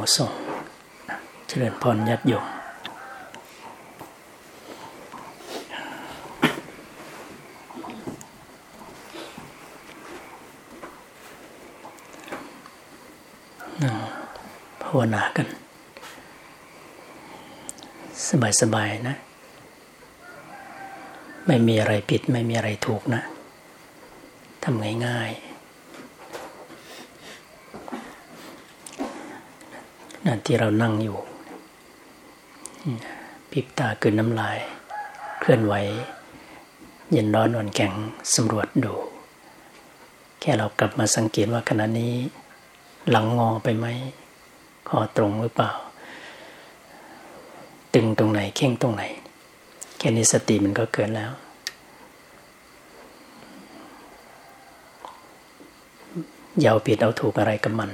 มทรงเจริญพรญาติโยมภาวนากัน สบายๆนะ ไม่มีอะไรผิด ไม่มีอะไรถูกนะทำง่ายๆนั่น ที่เรานั่งอยู่ปิบตากืนน้ำลาย เคลื่อนไหว เย็นร้อนอ่อนแข็งสำรวจดู แค่เรากลับมาสังเกตว่าขณะนี้ หลังงอไปไหมคอตรงหรือเปล่า ตึงตรงไหนเข่งตรงไหน แค่นี้สติมันก็เกิดแล้วอย่าเอาผิดเอาถูกอะไรกับมัน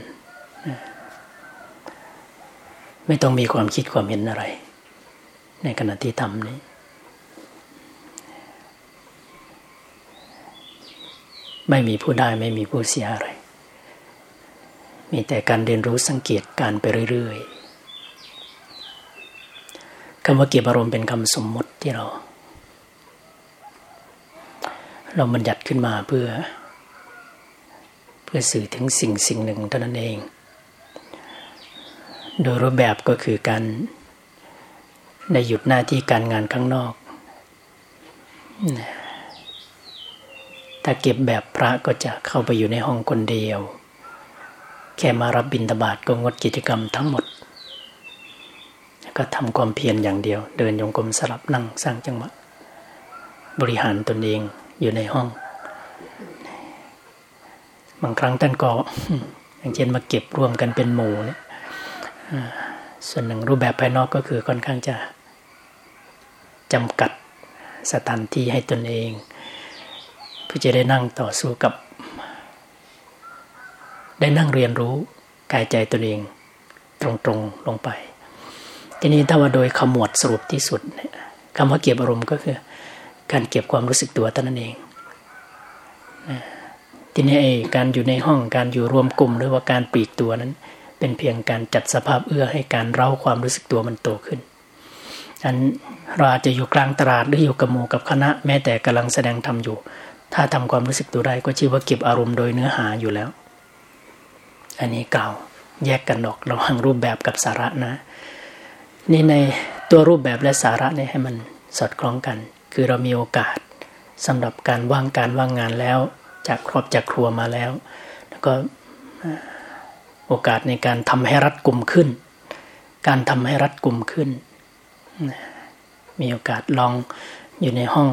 ไม่ต้องมีความคิดความเห็นอะไร ในขณะที่ทำนี้ ไม่มีผู้ได้ไม่มีผู้เสียอะไร มีแต่การเรียนรู้สังเกตการไปเรื่อยๆคำว่าเก็บอารมณ์เป็นคำสมมติที่เรา เรามันหยัดขึ้นมาเพื่อ เพื่อสื่อถึงสิ่งสิ่งหนึ่งเท่านั้นเอง โดยรูปแบบก็คือการในหยุดหน้าที่การงานข้างนอก ถ้าเก็บแบบพระก็จะเข้าไปอยู่ในห้องคนเดียว แค่มารับบิณฑบาตก็งดกิจกรรมทั้งหมด ก็ทำความเพียรอย่างเดียว เดินยงกลมสลับนั่งสร้างจังหวะ บริหารตนเองอยู่ในห้อง บางครั้งท่านก็อย่างเช่นมาเก็บรวมกันเป็นหมู่เนี่ย ส่วนหนึ่งรูปแบบภายนอกก็คือค่อนข้างจะจำกัดสถานที่ให้ตนเอง เพื่อจะได้นั่งต่อสู้กับ ได้นั่งเรียนรู้กายใจตนเองตรงๆลงไป ทีนี้ถ้าว่าโดยขมวดสรุปที่สุดคำว่าเก็บอารมณ์ก็คือ การเก็บความรู้สึกตัวตนนั่นเองทีนี้การอยู่ในห้องการอยู่รวมกลุ่มหรือว่าการปีกตัวนั้น เป็นเพียงการจัดสภาพเอื้อให้การเร้าความรู้สึกตัวมันโตขึ้นอันเราอาจจะอยู่กลางตลาดหรืออยู่กับหมู่กับคณะ แม้แต่กำลังแสดงธรรมอยู่ ถ้าทำความรู้สึกตัวได้ก็ชื่อว่าเก็บอารมณ์โดยเนื้อหาอยู่แล้ว อันนี้กล่าวแยกกันออกระหว่างรูปแบบกับสาระนะ นี่ในตัวรูปแบบและสาระเนี่ยให้มันสอดคล้องกัน คือเรามีโอกาสสำหรับการว่างการว่างงานแล้ว จากครอบจากครัวมาแล้ว แล้วก็ โอกาสในการทำให้รัดกลุ่มขึ้น การทำให้รัดกลุ่มขึ้น มีโอกาสลองอยู่ในห้อง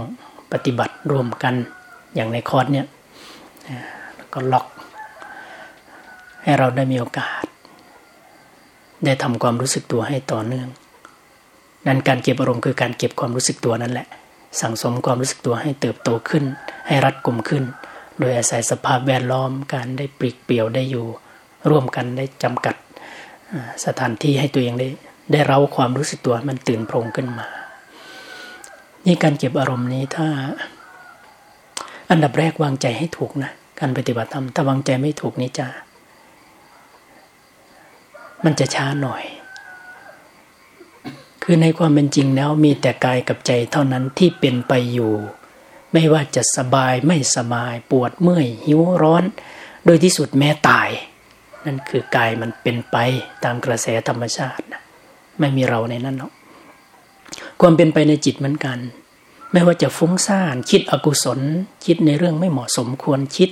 ปฏิบัติร่วมกันอย่างในคอร์สเนี่ยแล้วก็ล็อก ให้เราได้มีโอกาส ได้ทำความรู้สึกตัวให้ต่อเนื่อง นั้นการเก็บอารมณ์คือการเก็บความรู้สึกตัวนั่นแหละ สั่งสมความรู้สึกตัวให้เติบโตขึ้น ให้รัดกลุ่มขึ้น โดยอาศัยสภาพแวดล้อมการได้ปลีกเปลี่ยวได้อยู่ ร่วมกันได้จำกัดสถานที่ให้ตัวเองได้ได้เร้าความรู้สึกตัวมันตื่นโพรงขึ้นมา นี่การเก็บอารมณ์นี้ถ้า อันดับแรกวางใจให้ถูกนะการปฏิบัติธรรมถ้าวางใจไม่ถูกนี่จะ มันจะช้าหน่อย คือในความเป็นจริงแล้วมีแต่กายกับใจเท่านั้นที่เป็นไปอยู่ ไม่ว่าจะสบายไม่สบายปวดเมื่อยหิวร้อน โดยที่สุดแม้ตาย นั่นคือกายมันเป็นไปตามกระแสธรรมชาตินะไม่มีเราในนั้นหรอกความเป็นไปในจิตเหมือนกัน ไม่ว่าจะฟุ้งซ่านคิดอกุศล คิดในเรื่องไม่เหมาะสมควรคิด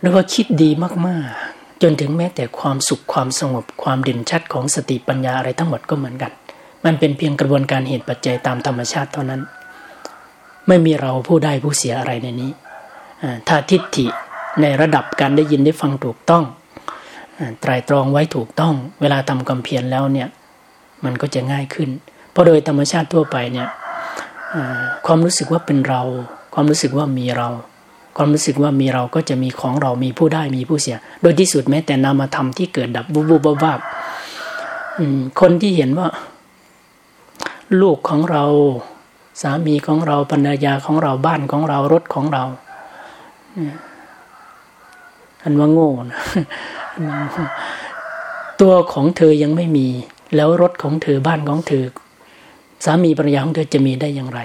หรือว่าคิดดีมากๆ จนถึงแม้แต่ความสุขความสงบความเด่นชัดของสติปัญญาอะไรทั้งหมดก็เหมือนกัน มันเป็นเพียงกระบวนการเหตุปัจจัยตามธรรมชาติเท่านั้น ไม่มีเราผู้ได้ผู้เสียอะไรในนี้ถ้าทิฏฐิในระดับการได้ยินได้ฟังถูกต้อง ไตรตรองไว้ถูกต้อง เวลาทำความเพียรแล้วเนี่ยมันก็จะง่ายขึ้น เพราะโดยธรรมชาติทั่วไปเนี่ยความรู้สึกว่าเป็นเรา ความรู้สึกว่ามีเรา ความรู้สึกว่ามีเราก็จะมีของเรามีผู้ได้มีผู้เสีย โดยที่สุดแม้แต่นามธรรมที่เกิดดับบุบบุบวับคนที่เห็นว่า ลูกของเรา สามีของเราภรรยาของเราบ้านของเรารถของเราอันว่าโง่นะ ตัวของเธอยังไม่มี แล้วรถของเธอบ้านของเธอ สามีภรรยาของเธอจะมีได้อย่างไร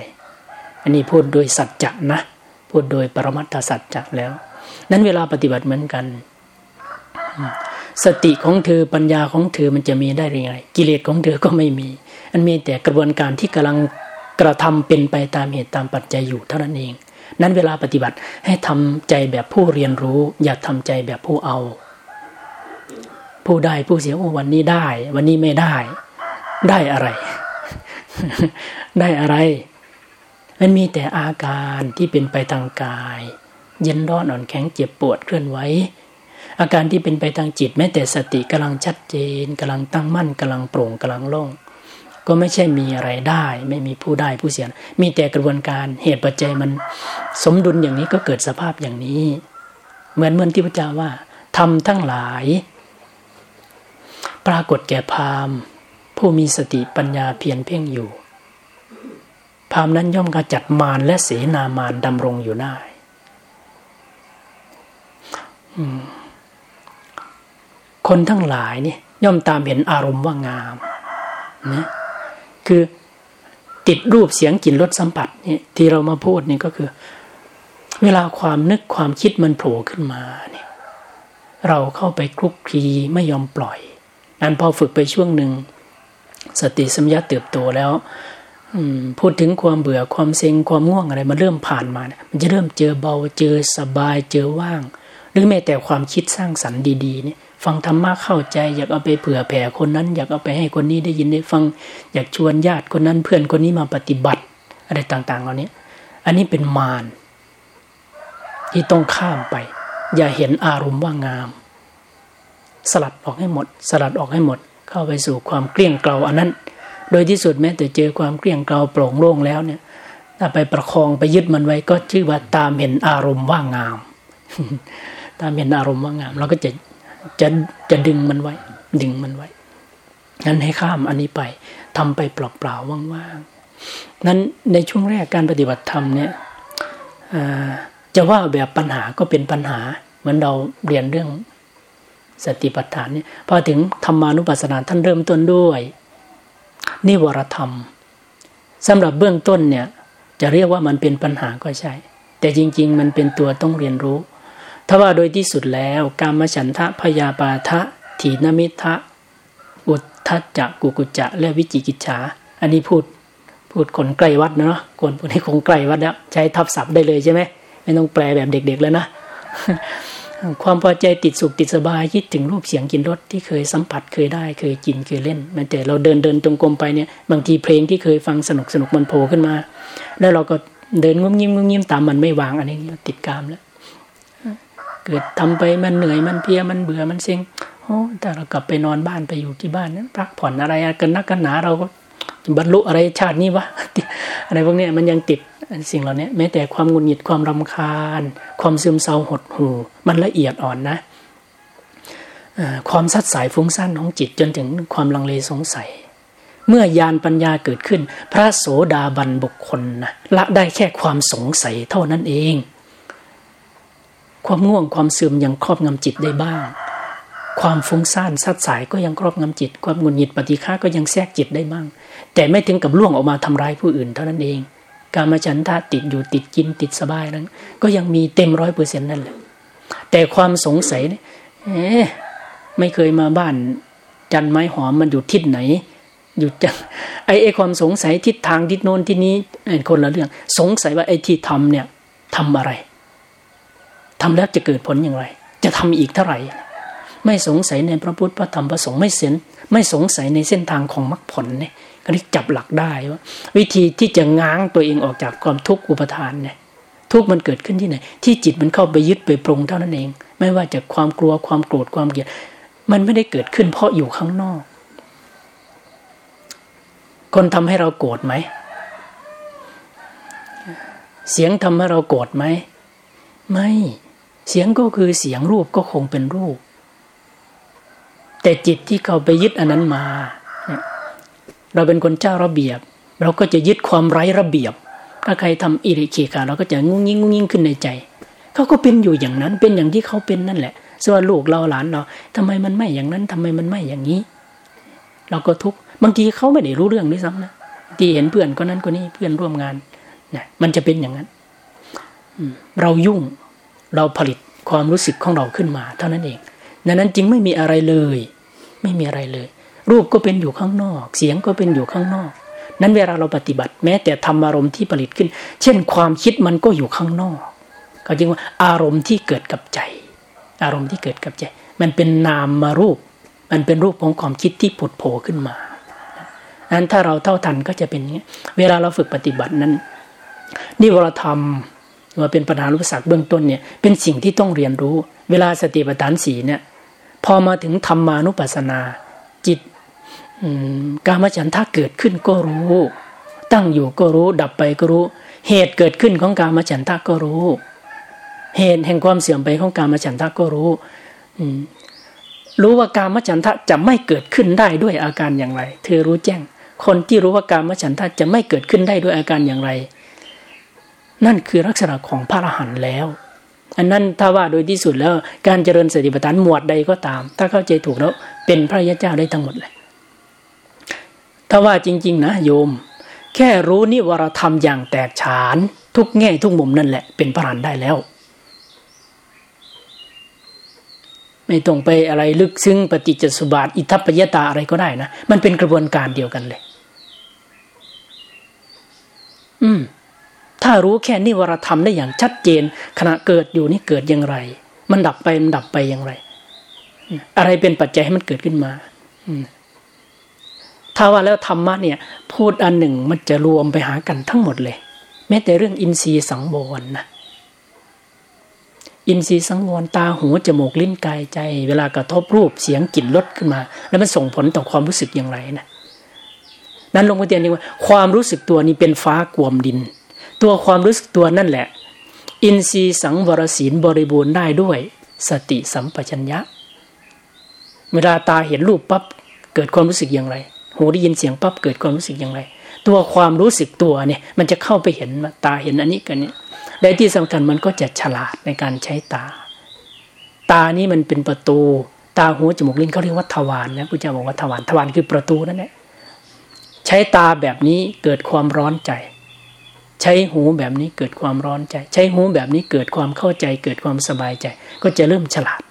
อันนี้พูดโดยสัจจะนะ พูดโดยปรมัตถสัจจะแล้ว นั้นเวลาปฏิบัติเหมือนกัน สติของเธอปัญญาของเธอมันจะมีได้ยังไง กิเลสของเธอก็ไม่มี อันมีแต่กระบวนการที่กำลังกระทำเป็นไปตามเหตุตามปัจจัยอยู่เท่านั้นเอง นั้นเวลาปฏิบัติให้ทำใจแบบผู้เรียนรู้ อย่าทำใจแบบผู้เอา ผู้ได้ผู้เสียโอ้วันนี้ได้ วันนี้ไม่ได้ ได้อะไร ได้อะไรมันมีแต่อาการที่เป็นไปทางกาย เย็นร้อนอ่อนแข็งเจ็บปวดเคลื่อนไหวอาการที่เป็นไปทางจิตแม้แต่สติกำลังชัดเจนกำลังตั้งมั่นกำลังโปร่งกำลังโล่งก็ไม่ใช่มีอะไรได้ ไม่มีผู้ได้ผู้เสีย มีแต่กระบวนการเหตุปัจจัยมันสมดุลอย่างนี้ก็เกิดสภาพอย่างนี้ เหมือนเมื่อที่พระเจ้าว่าทำทั้งหลาย ปรากฏแก่พามผู้มีสติปัญญาเพียรเพ่งอยู่ พามนั้นย่อมกระจัดมารและเสนามารดำรงอยู่ได้คนทั้งหลายนี่ย่อมตามเห็นอารมณ์ว่างามนะคือติดรูปเสียงกลิ่นรสสัมผัสนี่ที่เรามาพูดนี่ก็คือ เวลาความนึกความคิดมันโผล่ขึ้นมาเนี่ย เราเข้าไปคลุกคลีไม่ยอมปล่อย อันพอฝึกไปช่วงหนึ่ง สติสัมยาเติบโตแล้วพูดถึงความเบื่อความเซ็งความง่วงอะไรมันเริ่มผ่านมาเนี่ยมันจะเริ่มเจอเบาเจอสบายเจอว่าง หรือแม้แต่ความคิดสร้างสรรค์ดีๆเนี่ยฟังธรรมะเข้าใจ อยากเอาไปเผื่อแผ่คนนั้น อยากเอาไปให้คนนี้ได้ยินได้ฟัง อยากชวนญาติคนนั้นเพื่อนคนนี้มาปฏิบัติ อะไรต่างๆเหล่านี้อันนี้เป็นมารที่ต้องข้ามไป อย่าเห็นอารมณ์ว่างาม สลัดออกให้หมด สลัดออกให้หมด เข้าไปสู่ความเกลี้ยงเกลาอันนั้น โดยที่สุดแม้แต่เจอความเกลี้ยงเกลาโปร่งโล่งแล้วเนี่ยถ้าไปประคองไปยึดมันไว้ก็ชื่อว่าตามเห็นอารมณ์ว่างาม ตามเห็นอารมณ์ว่างาม เราก็จะจะจะดึงมันไว้ ดึงมันไว้ นั้นให้ข้ามอันนี้ไปทำไปเปล่าๆว่างๆนั้นในช่วงแรกการปฏิบัติธรรมเนี่ยจะว่าแบบปัญหาก็เป็นปัญหา เหมือนเราเรียนเรื่อง สติปัฏฐานเนี่ยพอถึงธรรมานุปัสสนาท่านเริ่มต้นด้วยนิวรธรรมสำหรับเบื้องต้นเนี่ยจะเรียกว่ามันเป็นปัญหาก็ใช่ แต่จริง ๆ มันเป็นตัวต้องเรียนรู้ถ้าว่าโดยที่สุดแล้วกามฉันทะพยาบาทะถีนมิทะอุทธัจจะกุกุจะ และวิจิกิจฉาอันนี้พูดพูดคนใกล้วัดเนาะคนพวกนี้คงใกล้วัดแล้วใช้ทับศัพท์ได้เลยใช่ไหมไม่ต้องแปลแบบเด็ก ๆ แล้วนะ ความพอใจติดสุขติดสบายคิดถึงรูปเสียงกินรสที่เคยสัมผัสเคยได้เคยกินเคยเล่นแม้แต่เราเดินเดินจงกรมไปเนี่ยบางทีเพลงที่เคยฟังสนุกสนุกมันโผล่ขึ้นมา แล้วเราก็เดินงุ้มยิ้มงุ้มยิ้มตามมันไม่วางอันนี้ติดกามแล้วเกิดทำไปมันเหนื่อยมันเพียมันเบื่อมันเซ็งโอ้แต่เรากลับไปนอนบ้านไปอยู่ที่บ้านนั้นพักผ่อนอะไรกันนักกันหนาเราก็บรรลุอะไรชาตินี้วะอะไรพวกนี้มันยังติด สิ่งเหล่านี้แม้แต่ความงุนหงิดความรำคาญ ความซึมเศร้าหดหู่ มันละเอียดอ่อนนะความสัดสายฟุ้งซ่านของจิตจนถึงความลังเลสงสัย เมื่อยานปัญญาเกิดขึ้น พระโสดาบันบุคคลนะละได้แค่ความสงสัยเท่านั้นเอง ความง่วงความซึมยังครอบงำจิตได้บ้าง ความฟุ้งซ่านซัดสายก็ยังครอบงำจิต ความงุดหงิดปฏิฆาก็ยังแทรกจิตได้บ้าง แต่ไม่ถึงกับล่วงออกมาทำร้ายผู้อื่นเท่านั้นเอง การมาฉันทะติดอยู่ติดกินติดสบายนั้น ก็ยังมีเต็มร้อยเปอร์เซ็นต์นั่นแหละแต่ความสงสัยเนี่ยไม่เคยมาบ้านจันไม้หอมมันอยู่ทิศไหน อยู่จังไอไอความสงสัยทิศทางทิศโน้นที่นี้คนละเรื่อง สงสัยว่าไอ้ที่ทำเนี่ยทำอะไรทำแล้วจะเกิดผลอย่างไร จะทำอีกเท่าไหร่ ไม่สงสัยในพระพุทธพระธรรมพระสงฆ์ไม่เส้นไม่สงสัยในเส้นทางของมรรคผลเนี่ย ก็ได้จับหลักได้ว่าวิธีที่จะง้างตัวเองออกจากความทุกข์อุปทานเนี่ยทุกข์มันเกิดขึ้นที่ไหน ที่จิตมันเข้าไปยึดไปปรุงเท่านั้นเอง ไม่ว่าจะความกลัวความโกรธความเกลียด มันไม่ได้เกิดขึ้นเพราะอยู่ข้างนอก คนทำให้เราโกรธไหม เสียงทำให้เราโกรธไหม ไม่ เสียงก็คือเสียงรูปก็คงเป็นรูป แต่จิตที่เขาไปยึดอันนั้นมา เราเป็นคนเจ้าระเบียบ เราก็จะยึดความไร้ระเบียบ ถ้าใครทำอิริเคกาเราก็จะงุ้งยิ่งงุ้งยิ่งขึ้นในใจเขาก็เป็นอยู่อย่างนั้นเป็นอย่างที่เขาเป็นนั่นแหละส่วนลูกเราหลานเราทำไมมันไม่อย่างนั้นทำไมมันไม่อย่างนี้ เราก็ทุกบางทีเขาไม่ได้รู้เรื่องด้วยซ้ำนะที่เห็นเพื่อนคนนั้นคนนี้เพื่อนร่วมงานนะมันจะเป็นอย่างนั้นเรายุ่งเราผลิตความรู้สึกของเราขึ้นมา เท่านั้นเองดังนั้นจึงไม่มีอะไรเลย ไม่มีอะไรเลย รูปก็เป็นอยู่ข้างนอก เสียงก็เป็นอยู่ข้างนอก นั้นเวลาเราปฏิบัติแม้แต่ธรรมอารมณ์ที่ผลิตขึ้น เช่นความคิดมันก็อยู่ข้างนอก ก็จึงว่าอารมณ์ที่เกิดกับใจ อารมณ์ที่เกิดกับใจ มันเป็นนามมารูป มันเป็นรูปของความคิดที่ผุดโผล่ขึ้นมานั้นถ้าเราเท่าทันก็จะเป็นอย่างนี้เวลาเราฝึกปฏิบัตินั้นนิวรธรรมว่าเป็นปัญหาอุปสรรคเบื้องต้นเนี่ยเป็นสิ่งที่ต้องเรียนรู้ เวลาสติปัฏฐานสีเนี่ยพอมาถึงธรรมานุปัสสนา จิต กามฉันทะเกิดขึ้นก็รู้ ตั้งอยู่ก็รู้ ดับไปก็รู้ เหตุเกิดขึ้นของกามฉันทะก็รู้ เหตุแห่งความเสื่อมไปของกามฉันทะก็รู้รู้ว่ากามฉันทะจะไม่เกิดขึ้นได้ด้วยอาการอย่างไร เธอรู้แจ้ง คนที่รู้ว่ากามฉันทะจะไม่เกิดขึ้นได้ด้วยอาการอย่างไร นั่นคือลักษณะของพระอรหันต์แล้ว อันนั้นถ้าว่าโดยที่สุดแล้วการเจริญสติปัฏฐานหมวดใดก็ตาม ถ้าเข้าใจถูกแล้วเป็นพระยาเจ้าได้ทั้งหมดเลย ถ้าว่าจริง ๆ นะโยม แค่รู้นิวรธรรมอย่างแตกฉาน ทุกแง่ทุกมุมนั่นแหละ เป็นพระอรหันได้แล้ว ไม่ต้องไปอะไรลึกซึ้งปฏิจจสุบาท อิทัปปยตาอะไรก็ได้นะ มันเป็นกระบวนการเดียวกันเลย อืม ถ้ารู้แค่นิวรธรรมได้อย่างชัดเจน ขณะเกิดอยู่นี่เกิดอย่างไร มันดับไปมันดับไปอย่างไร อะไรเป็นปัจจัยให้มันเกิดขึ้นมา อืม ถ้าว่าแล้วธรรมะเนี่ย พูดอันหนึ่งมันจะรวมไปหากันทั้งหมดเลย แม้แต่เรื่องอินทรีย์สังวรนะอินทรีย์สังวรตาหูจมูกลิ้นกายใจ เวลากระทบรูปเสียงกลิ่นรสขึ้นมา แล้วมันส่งผลต่อความรู้สึกอย่างไรนะนั้นลงไปเตียนเรียกว่าความรู้สึกตัวนี้เป็นฟ้ากวมดิน ตัวความรู้สึกตัวนั่นแหละ อินทรีย์สังวรศีลบริบูรณ์ได้ด้วยสติสัมปชัญญะ เวลาตาเห็นรูปปั๊บเกิดความรู้สึกอย่างไร หูได้ยินเสียงปั๊บเกิดความรู้สึกอย่างไร ตัวความรู้สึกตัวเนี่ย มันจะเข้าไปเห็นตาเห็นอันนี้กันเนี่ยได้ที่สำคัญมันก็จะฉลาดในการใช้ตา ตานี้มันเป็นประตู ตาหูจมูกลิ้นเขาเรียกว่าทวารนะพระเจ้าบอกว่าทวารทวารคือประตูนั่นแหละใช้ตาแบบนี้เกิดความร้อนใจ ใช้หูแบบนี้เกิดความร้อนใจ ใช้หูแบบนี้เกิดความเข้าใจ เกิดความสบายใจ ก็จะเริ่มฉลาด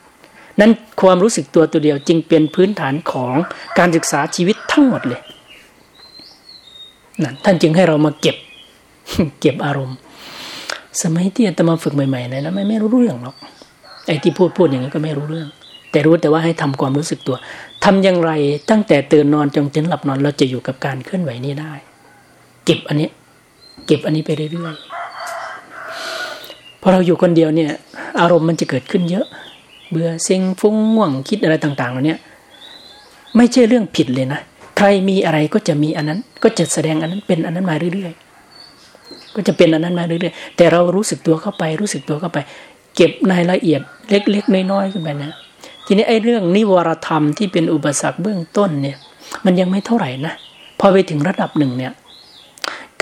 นั้นความรู้สึกตัวตัวเดียวจึงเป็นพื้นฐานของการศึกษาชีวิตทั้งหมดเลยนั่นท่านจึงให้เรามาเก็บ เก็บอารมณ์ สมัยที่อาตมาฝึกใหม่ๆเลยนะไม่ไม่รู้เรื่องหรอกไอ้ที่พูดพูดอย่างนี้ก็ไม่รู้เรื่อง แต่รู้แต่ว่าให้ทำความรู้สึกตัวทำอย่างไรตั้งแต่ตื่นนอนจนถึงหลับนอนเราจะอยู่กับการเคลื่อนไหวนี้ได้ เก็บอันนี้ เก็บอันนี้ไปเรื่อยๆพอเราอยู่คนเดียวเนี่ย อารมณ์มันจะเกิดขึ้นเยอะ เบื่อเซ็งฟุ้งง่วงคิดอะไรต่างๆเหล่านี้ไม่ใช่เรื่องผิดเลยนะ ใครมีอะไรก็จะมีอันนั้น ก็จะแสดงอันนั้นเป็นอันนั้นมาเรื่อยๆ ก็จะเป็นอันนั้นมาเรื่อยๆ แต่เรารู้สึกตัวเข้าไป รู้สึกตัวเข้าไป เก็บรายละเอียดเล็กๆน้อยๆขึ้นไปนะ ทีนี้ไอ้เรื่องนิวรธรรมที่เป็นอุปสรรคเบื้องต้นเนี่ย มันยังไม่เท่าไหร่นะ พอไปถึงระดับหนึ่งเนี่ย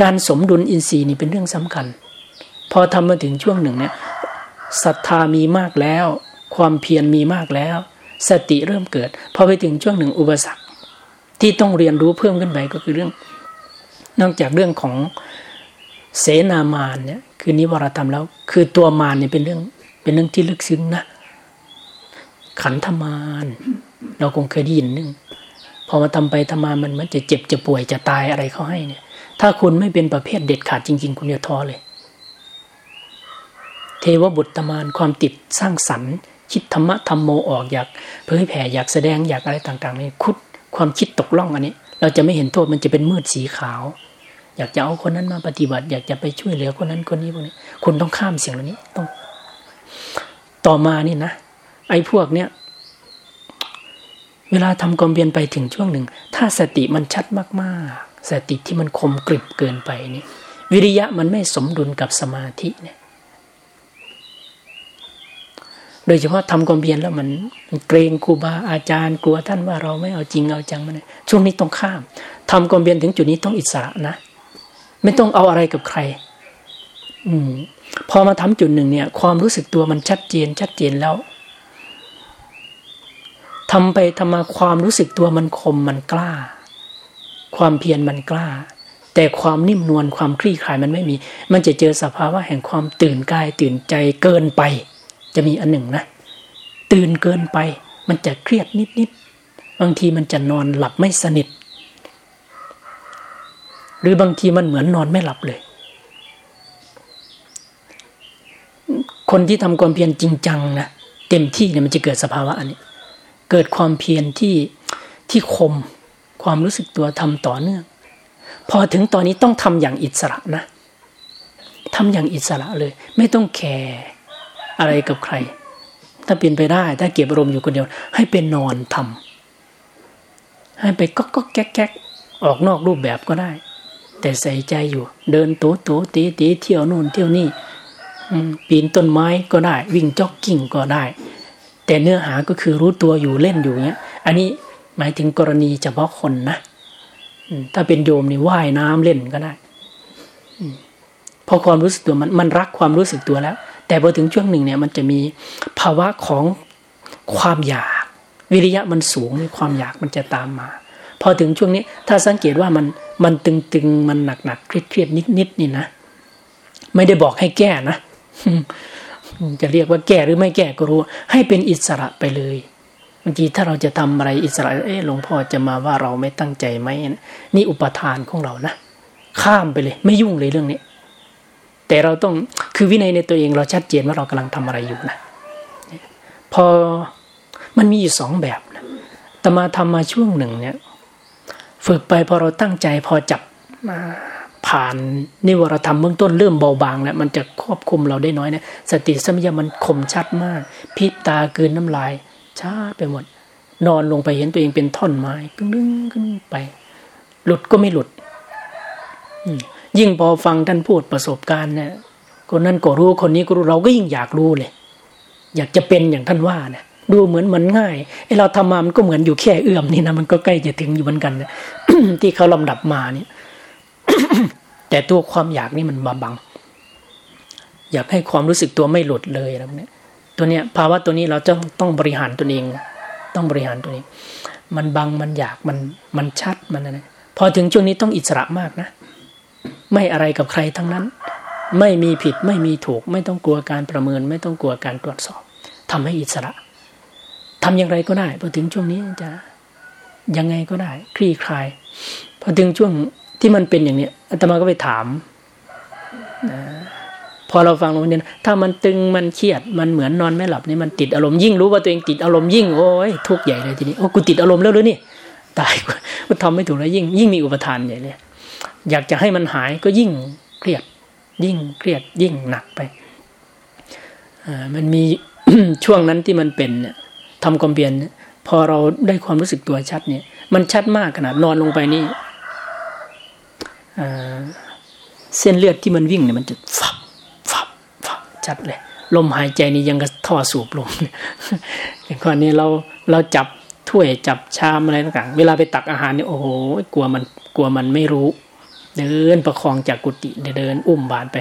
การสมดุลอินทรีย์นี่เป็นเรื่องสำคัญ พอทำมาถึงช่วงหนึ่งเนี่ยศรัทธามีมากแล้ว ความเพียรมีมากแล้ว สติเริ่มเกิดพอไปถึงช่วงหนึ่งอุปสรรค ที่ต้องเรียนรู้เพิ่มขึ้นไปก็คือเรื่อง นอกจากเรื่องของเสนามานเนี่ยคือนิวรธรรมแล้ว คือตัวมารเนี่ยเป็นเรื่องเป็นเรื่องที่ลึกซึ้งนะขันธมารเราคงเคยได้ยินนึงพอมาทำไปทำมามันมันจะเจ็บจะป่วยจะตายอะไรเขาให้เนี่ย ถ้าคุณไม่เป็นประเภทเด็ดขาดจริง ๆ คุณจะท้อเลย เทวบุตรมานความติดสร้างสรรค์ คิดธรรมะธรรมโมออกอยากเผยแผ่อยากแสดงอยากอะไรต่างๆนี่คุดความคิดตกล่องอันนี้ เราจะไม่เห็นโทษมันจะเป็นมืดสีขาว อยากจะเอาคนนั้นมาปฏิบัติ อยากจะไปช่วยเหลือคนนั้นคนนี้พวกนี้คุณต้องข้ามเสียงเหล่านี้ต้อง ต่อมานี่นะไอ้พวกเนี้ยเวลาทำความเพียนไปถึงช่วงหนึ่ง ถ้าสติมันชัดมากๆ สติที่มันคมกริบเกินไปนี่วิริยะมันไม่สมดุลกับสมาธิเนี่ย โดยเฉพาะทำความเพียรแล้วมันเกรงครูบาอาจารย์กลัวท่านว่าเราไม่เอาจริงเอาจังมันช่วงนี้ต้องข้ามทำความเพียรถึงจุดนี้ต้องอิสระนะ ไม่ต้องเอาอะไรกับใคร อืมพอมาทำจุดหนึ่งเนี่ย ความรู้สึกตัวมันชัดเจน ชัดเจนแล้วทำไปทำมาความรู้สึกตัวมันคมมันกล้า ความเพียรมันกล้า แต่ความนิ่มนวลความคลี่คลายมันไม่มี มันจะเจอสภาวะแห่งความตื่นกายตื่นใจเกินไป จะมีอันหนึ่งนะตื่นเกินไป มันจะเครียดนิดๆบางทีมันจะนอนหลับไม่สนิท หรือบางทีมันเหมือนนอนไม่หลับเลย คนที่ทำความเพียรจริงจังนะเต็มที่เนี่ยมันจะเกิดสภาวะอันนี้ เกิดความเพียรที่ที่คม ความรู้สึกตัวทำต่อเนื่อง พอถึงตอนนี้ต้องทำอย่างอิสระนะทำอย่างอิสระเลย ไม่ต้องแคร์ อะไรกับใคร ถ้าเปลี่ยนไปได้ ถ้าเก็บอารมณ์อยู่คนเดียว ให้เป็นนอนทำให้ไปก็ก็แก๊กแก๊กออกนอกรูปแบบก็ได้ แต่ใส่ใจอยู่ เดินโตโตตีตีเที่ยวนู่นเที่ยวนี่ปีนต้นไม้ก็ได้ วิ่งจ็อกกิ้งก็ได้ แต่เนื้อหาก็คือรู้ตัวอยู่เล่นอยู่เนี้ย อันนี้หมายถึงกรณีเฉพาะคนนะถ้าเป็นโยมนี่ว่ายน้ำเล่นก็ได้พอความรู้สึกตัวมันมันรักความรู้สึกตัวแล้ว แต่พอถึงช่วงหนึ่งเนี่ยมันจะมีภาวะของความอยาก วิริยะมันสูงความอยากมันจะตามมา พอถึงช่วงนี้ถ้าสังเกตว่ามันมันตึงๆมันหนักๆเครียดๆนิดๆนี่นะไม่ได้บอกให้แก้นะจะเรียกว่าแก่หรือไม่แก่ก็รู้ ให้เป็นอิสระไปเลยบางทีถ้าเราจะทำอะไรอิสระเอ๊ะหลวงพ่อจะมาว่าเราไม่ตั้งใจไหมนี่อุปทานของเรานะข้ามไปเลย ไม่ยุ่งเลยเรื่องนี้ แต่เราต้องคือวินัยในตัวเองเราชัดเจนว่าเรากำลังทำอะไรอยู่นะพอมันมีอยู่สองแบบนะแต่มาทำมาช่วงหนึ่งเนี่ย ฝึกไปพอเราตั้งใจพอจับมาผ่านนิวรธรรมเบื้องต้นเริ่มเบาบางแล้วมันจะควบคุมเราได้น้อยนะสติสมัยมันคมชัดมาก พิบตาเกินน้ำลายชาไปหมด นอนลงไปเห็นตัวเองเป็นท่อนไม้กึ้งดึงขึ้นไป หลุดก็ไม่หลุด ยิ่งพอฟังท่านพูดประสบการณ์เนี่ยคนนั้นก็รู้คนนี้ก็รู้เราก็ยิ่งอยากรู้เลย อยากจะเป็นอย่างท่านว่าเนี่ยดูเหมือนมันง่ายไอเราทำมามันก็เหมือนอยู่แค่เอื้อมนี่นะมันก็ใกล้จะถึงอยู่เหมือนกันนี่ยที่เขาลำดับมาเนี่ยแต่ตัวความอยากนี่มันมาบัง อยากให้ความรู้สึกตัวไม่หลุดเลยแล้วเนี่ยตัวเนี้ยภาวะตัวนี้เราจะต้องบริหารตัวเอง ต้องบริหารตัวเอง มันบังมันอยากมันมันชัดมันอะไรพอถึงช่วงนี้ต้องอิสระมากนะ ไม่อะไรกับใครทั้งนั้น ไม่มีผิดไม่มีถูก ไม่ต้องกลัวการประเมิน ไม่ต้องกลัวการตรวจสอบทำให้อิสระทำอย่างไรก็ได้พอถึงช่วงนี้จะยังไงก็ได้ คลี่คลายพอถึงช่วงที่มันเป็นอย่างเนี้ยอาตมาก็ไปถามนะพอเราฟังลงเนี่ยถ้ามันตึงมันเครียดมันเหมือนนอนไม่หลับนี่มันติดอารมณ์ยิ่งรู้ว่าตัวเองติดอารมณ์ยิ่งโอ้ยทุกข์ใหญ่เลยทีนี้โอ้กูติดอารมณ์แล้วหรือนี่ตายกูทำไม่ถูกแล้วยิ่งยิ่งมีอุปทานใหญ่เลย อยากจะให้มันหายก็ยิ่งเครียด ยิ่งเครียดยิ่งหนักไปมันมีช่วงนั้นที่มันเป็นเนี่ยทำความเปลี่ยนพอเราได้ความรู้สึกตัวชัดเนี่ย มันชัดมากขนาดนอนลงไปนี่เส้นเลือดที่มันวิ่งเนี่ยมันจะฝับฝับฝับจัดเลย ลมหายใจนี่ยังกับท่อสูบลมอย่างก่อนนี้เราเราจับถ้วยจับชามอะไรต่างๆ เวลาไปตักอาหารเนี่ยโอ้โหกลัวมันกลัวมันไม่รู้ เดินประคองจากกุฏิเดินอุ้มบานไป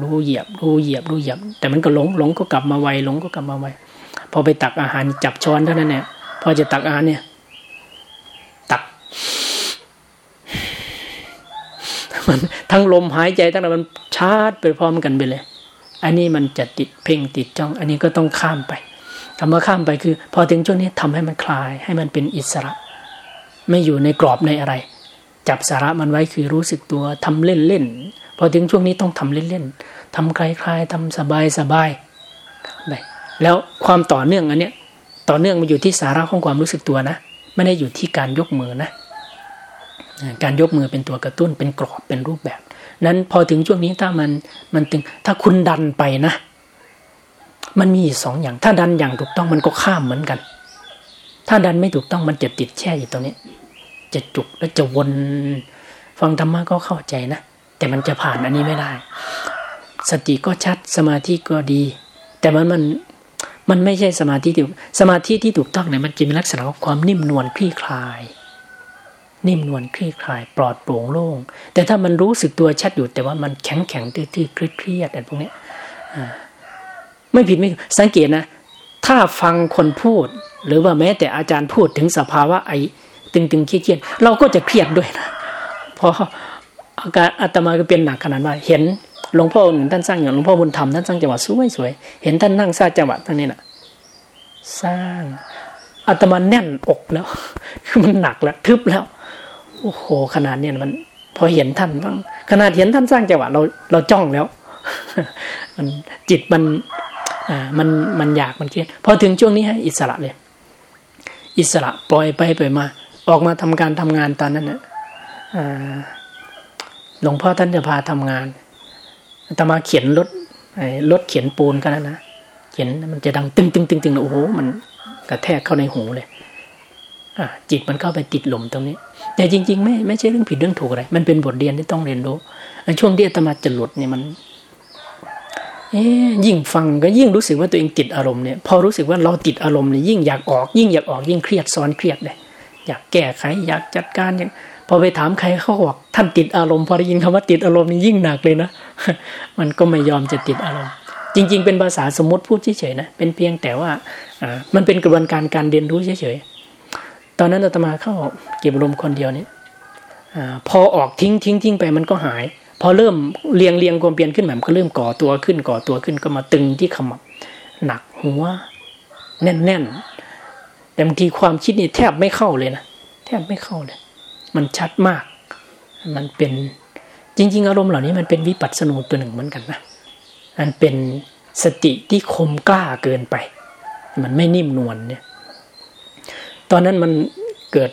รู้เหยียบรู้เหยียบรู้เหยียบ แต่มันก็หลงหลงก็กลับมาไวหลงก็กลับมาไวพอไปตักอาหารจับช้อนเท่านั้นเนี่ยพอจะตักอาหารเนี่ย ตัก มันทั้งลมหายใจทั้งนั้นมันชาร์จไปพร้อมกันไปเลย อันนี้มันจะติดเพ่งติดจ้อง อันนี้ก็ต้องข้ามไปคำว่าข้ามไปคือ พอถึงช่วงนี้ทำให้มันคลาย ให้มันเป็นอิสระ ไม่อยู่ในกรอบในอะไร จับสาระมันไว้คือรู้สึกตัวทำเล่นเล่นพอถึงช่วงนี้ต้องทำเล่นเล่นทำคลายคลายทำสบายสบายไปแล้วความต่อเนื่องอันเนี้ยต่อเนื่องมันอยู่ที่สาระของความรู้สึกตัวนะ ไม่ได้อยู่ที่การยกมือนะ การยกมือเป็นตัวกระตุ้นเป็นกรอบเป็นรูปแบบ นั้นพอถึงช่วงนี้ถ้ามันมันตึงถ้าคุณดันไปนะ มันมีสองอย่างถ้าดันอย่างถูกต้องมันก็ข้ามเหมือนกัน ถ้าดันไม่ถูกต้องมันจะติดแช่อยู่ตรงนี้ จะจุกแล้วจะวน ฟังธรรมะก็เข้าใจนะ แต่มันจะผ่านอันนี้ไม่ได้ สติก็ชัดสมาธิก็ดี แต่มันมันมันไม่ใช่สมาธิที่สมาธิที่ถูกต้องเนี่ยมันจะมีลักษณะของความนิ่มนวลคลี่คลาย นิ่มนวลคลี่คลาย ปลอดโปร่งโล่ง แต่ถ้ามันรู้สึกตัวชัดอยู่แต่ว่ามันแข็งแข็งตื้อๆเครียดๆอะไรพวกนี้ไม่ผิดไม่สังเกตนะ ถ้าฟังคนพูด หรือว่าแม้แต่อาจารย์พูดถึงสภาวะไอ ตึงๆเครียดๆเราก็จะเครียดด้วยนะเพราะอาการอาตมาก็เป็นหนักขนาดว่าเห็นหลวงพ่อหนึ่งท่านสร้างอย่างหลวงพ่อบุญธรรมท่านสร้างจังหวะสวยสวยเห็นท่านนั่งสร้างจังหวะทั้งนี้น่ะสร้างอาตมาแน่นอกแล้ว คือมันหนักแล้ว ทึบแล้วโอ้โหขนาดเนี้ยมัน พอเห็นท่านบ้างขนาดเห็นท่านสร้างจังหวะเราเราจ้องแล้ว มันจิตมันอ่ามันมันอยากมันเครียดพอถึงช่วงนี้ให้อิสระเลย อิสระปล่อยไปไปมา ออกมาทำการทำงานตอนนั้นนะหลวงพ่อท่านจะพาทำงานตมาเขียนรถรถเขียนปูนกันนะเขียนมันจะดังตึงตึงตึงตึงโอ้โหมันกระแทกเข้าในหูเลยอะจิตมันเข้าไปติดหลมตรงนี้ แต่จริง ๆ ไม่ไม่ใช่เรื่องผิดเรื่องถูกอะไร มันเป็นบทเรียนที่ต้องเรียนรู้ช่วงที่อาตมาจะหลุดเนี่ยมันเอ๊ยิ่งฟังก็ยิ่งรู้สึกว่าตัวเองติดอารมณ์เนี่ยพอรู้สึกว่าเราติดอารมณ์เนี่ยยิ่งอยากออก ยิ่งอยากออกยิ่งเครียดซ้อนเครียดเลย อยากแก้ไขอยากจัดการอย่างพอไปถามใครเขาบอกท่านติดอารมณ์พอได้ยินคำว่าติดอารมณ์นี่ยิ่งหนักเลยนะมันก็ไม่ยอมจะติดอารมณ์ จริง ๆ เป็นภาษาสมมติพูดเฉยๆนะเป็นเพียงแต่ว่ามันเป็นกระบวนการการเรียนรู้เฉยๆตอนนั้นอาตมาเข้าเก็บอารมณ์คนเดียวนี่อ่าพอออกทิ้งทิ้งทิ้งไปมันก็หาย พอเริ่มเรียงเรียงความเปลี่ยนขึ้นแบบก็เริ่มก่อตัวขึ้นก่อตัวขึ้นก็มาตึงที่ขมับหนักหัวแน่นๆ แต่บางทีความคิดนี่แทบไม่เข้าเลยนะแทบไม่เข้าเลย มันชัดมาก มันเป็นจริง ๆ อารมณ์เหล่านี้มันเป็นวิปัสสนูตัวหนึ่งเหมือนกันนะมันเป็นสติที่คมกล้าเกินไป มันไม่นิ่มนวลเนี่ย ตอนนั้นมันเกิด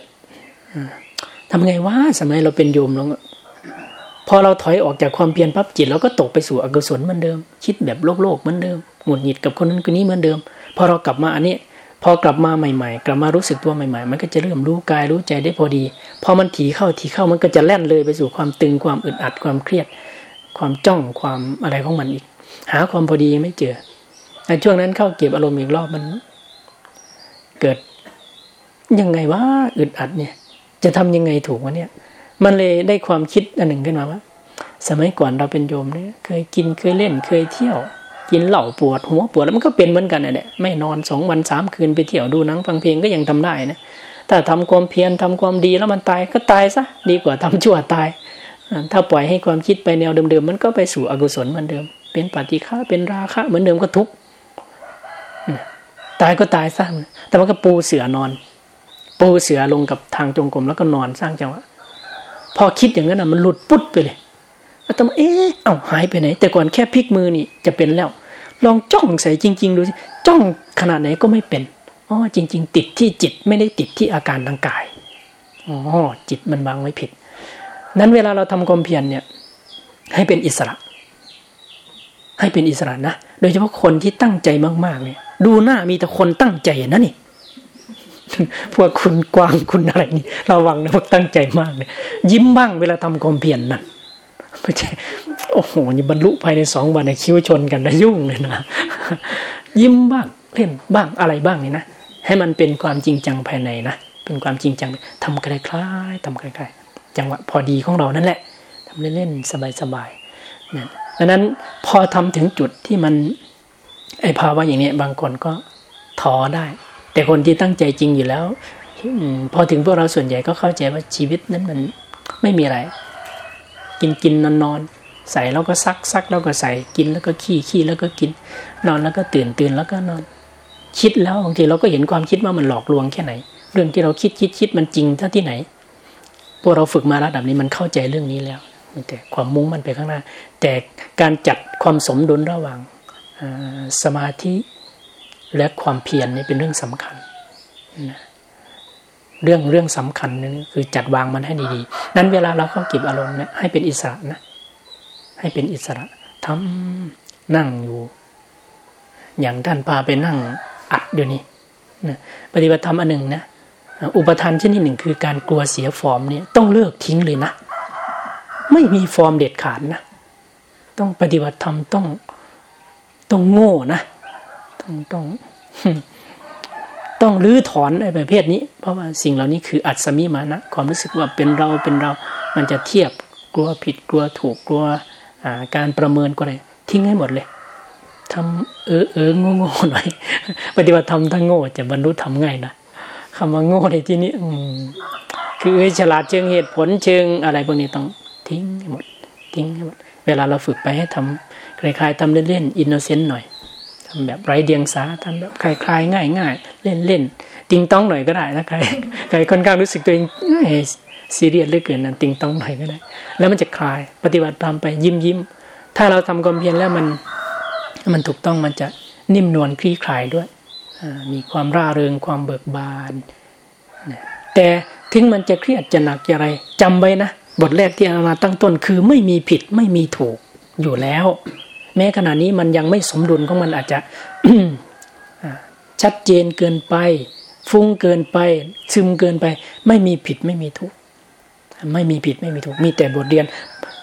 ทำไงว่าสมัยเราเป็นโยมแล้วพอเราถอยออกจากความเพียรปั๊บจิตเราก็ตกไปสู่อกุศลเหมือนเดิม คิดแบบโลกโลกเหมือนเดิมหงุดหงิดกับคนนั้นคนนี้เหมือนเดิม พอเรากลับมาอันนี้ พอกลับมาใหม่ๆ กลับมารู้สึกตัวใหม่ๆ มันก็จะเริ่มรู้กายรู้ใจได้พอดี พอมันถีเข้าถีเข้ามันก็จะแล่นเลยไปสู่ความตึงความอึดอัดความเครียด ความจ้องความอะไรของมันอีก หาความพอดีไม่เจอในช่วงนั้นเข้าเก็บอารมณ์อีกรอบมัน เกิดยังไงว่าอึดอัดเนี่ย จะทำยังไงถูกวะเนี่ย มันเลยได้ความคิดอันหนึ่งขึ้นมาว่าสมัยก่อนเราเป็นโยมเนี่ย เคยกินเคยเล่นเคยเที่ยว กินเหล้าปวดหัวปวดแล้วมันก็เป็นเหมือนกันนี่แหละไม่นอนสองวันสามคืนไปเที่ยวดูหนังฟังเพลงก็ยังทำได้นะถ้าทำความเพียรทำความดีแล้วมันตายก็ตายซะดีกว่าทำชั่วตาย ถ้าปล่อยให้ความคิดไปแนวเดิมๆมันก็ไปสู่อกุศลเหมือนเดิม เป็นปฏิฆาเป็นราคะเหมือนเดิมก็ทุกข์ตายก็ตายซะแต่มันก็ปูเสือนอน ปูเสือลงกับทางจงกรมแล้วก็นอนสร้างจังหวะพอคิดอย่างนั้นอะมันหลุดปุ๊บไปเลย อาตมาเอ๊ะเอ้าหายไปไหน แต่ก่อนแค่พลิกมือนี่จะเป็นแล้ว ลองจ้องใส่จริง ๆ ดูสิจ้องขนาดไหนก็ไม่เป็นอ๋อจริง ๆ ติดที่จิตไม่ได้ติดที่อาการทางกายอ๋อจิตมันวางไว้ผิด นั้นเวลาเราทำความเพียรเนี่ย ให้เป็นอิสระ ให้เป็นอิสระนะโดยเฉพาะคนที่ตั้งใจมากๆเนี่ยดูหน้ามีแต่คนตั้งใจนะนี่พวกคุณกวางคุณอะไรนี่ระวังนะพวกตั้งใจมากเลยยิ้มบ้างเวลาทำความเพียรนนั่น ไม่ใช่โอ้โหนี่บรรลุภายในสองวันในคิ้วชนกันนะยุ่งเลยนะ ยิ้มบ้างเล่นบ้างอะไรบ้างนี่นะให้มันเป็นความจริงจังภายในนะเป็นความจริงจังทำคล้ายๆทำคล้ายๆจังหวะพอดีของเรานั่นแหละทำเล่นๆสบายๆนะดังนั้นพอทำถึงจุดที่มันไอภาวะอย่างนี้บางคนก็ท้อได้ แต่คนที่ตั้งใจจริงอยู่แล้วพอถึงพวกเราส่วนใหญ่ก็เข้าใจว่าชีวิตนั้นมันไม่มีอะไร กินกินนอนนอนใส่แล้วก็ซักซักแล้วก็ใส่กินแล้วก็ขี้ขี้แล้วก็กิน นอนแล้วก็ตื่นตื่นแล้วก็นอน คิดแล้วบางทีเราก็เห็นความคิดว่ามันหลอกลวงแค่ไหน เรื่องที่เราคิดคิดคิดมันจริงท่าที่ไหน พวกเราฝึกมาระดับนี้มันเข้าใจเรื่องนี้แล้วแต่ความมุ่งมันไปข้างหน้า แต่การจัดความสมดุลระหว่างสมาธิและความเพียรนี่เป็นเรื่องสำคัญนะ เรื่องเรื่องสำคัญนึงคือจัดวางมันให้ดีๆ นั้นเวลาเราเข้าเก็บอารมณ์เนี่ยให้เป็นอิสระนะ ให้เป็นอิสระทำนั่งอยู่ อย่างท่านพาไปนั่งอัดเดี๋ยวนี้นะปฏิบัติธรรมอันหนึ่งนะอุปทานชนิดหนึ่งคือการกลัวเสียฟอร์มเนี่ยต้องเลิกทิ้งเลยนะ ไม่มีฟอร์มเด็ดขาดนะ ต้องปฏิบัติธรรมต้องต้องโง่นะ ต้องต้อง ต้องรื้อถอนไอ้ประเภทนี้ เพราะว่าสิ่งเหล่านี้คืออัศมิมานะความรู้สึกว่าเป็นเราเป็นเรา มันจะเทียบกลัวผิดกลัวถูกกลัวการประเมินก็เลยทิ้งให้หมดเลยทำเออเออโง่โงๆหน่อยปฏิบัติธรรมถ้าโง่จะบรรลุธรรมง่ายนะคำว่าโง่ในที่นี้คือฉลาดเชิงเหตุผลเชิงอะไรพวกนี้ต้องทิ้งให้หมดทิ้งใหมดเวลาเราฝึกไปให้ทำคล้ายๆทำเล่นๆ innocent หน่อย ทำแบบไร้เดียงสาทำแบบคลายๆง่ายๆเล่นๆติงต้องหน่อยก็ได้นะใครใครค่อนข้างรู้สึกตัวเองซีเรียสเหลือเกินนะติงต้องหน่อยก็ได้ แล้วมันจะคลายปฏิบัติตามไปยิ้มยิ้มถ้าเราทำความเพียรแล้วมันมันถูกต้องมันจะนิ่มนวลคลี่คลายด้วย มีความร่าเริงความเบิกบาน แต่ถึงมันจะเครียดจะหนักจะอะไรจำไว้นะ บทแรกที่อามาตั้งต้นคือไม่มีผิดไม่มีถูกอยู่แล้ว แม้ขณะนี้มันยังไม่สมดุลของมันอาจจะชัดเจนเกินไป ฟุ้งเกินไป ซึมเกินไป ไม่มีผิดไม่มีถูกไม่มีผิดไม่มีถูกมีแต่บทเรียน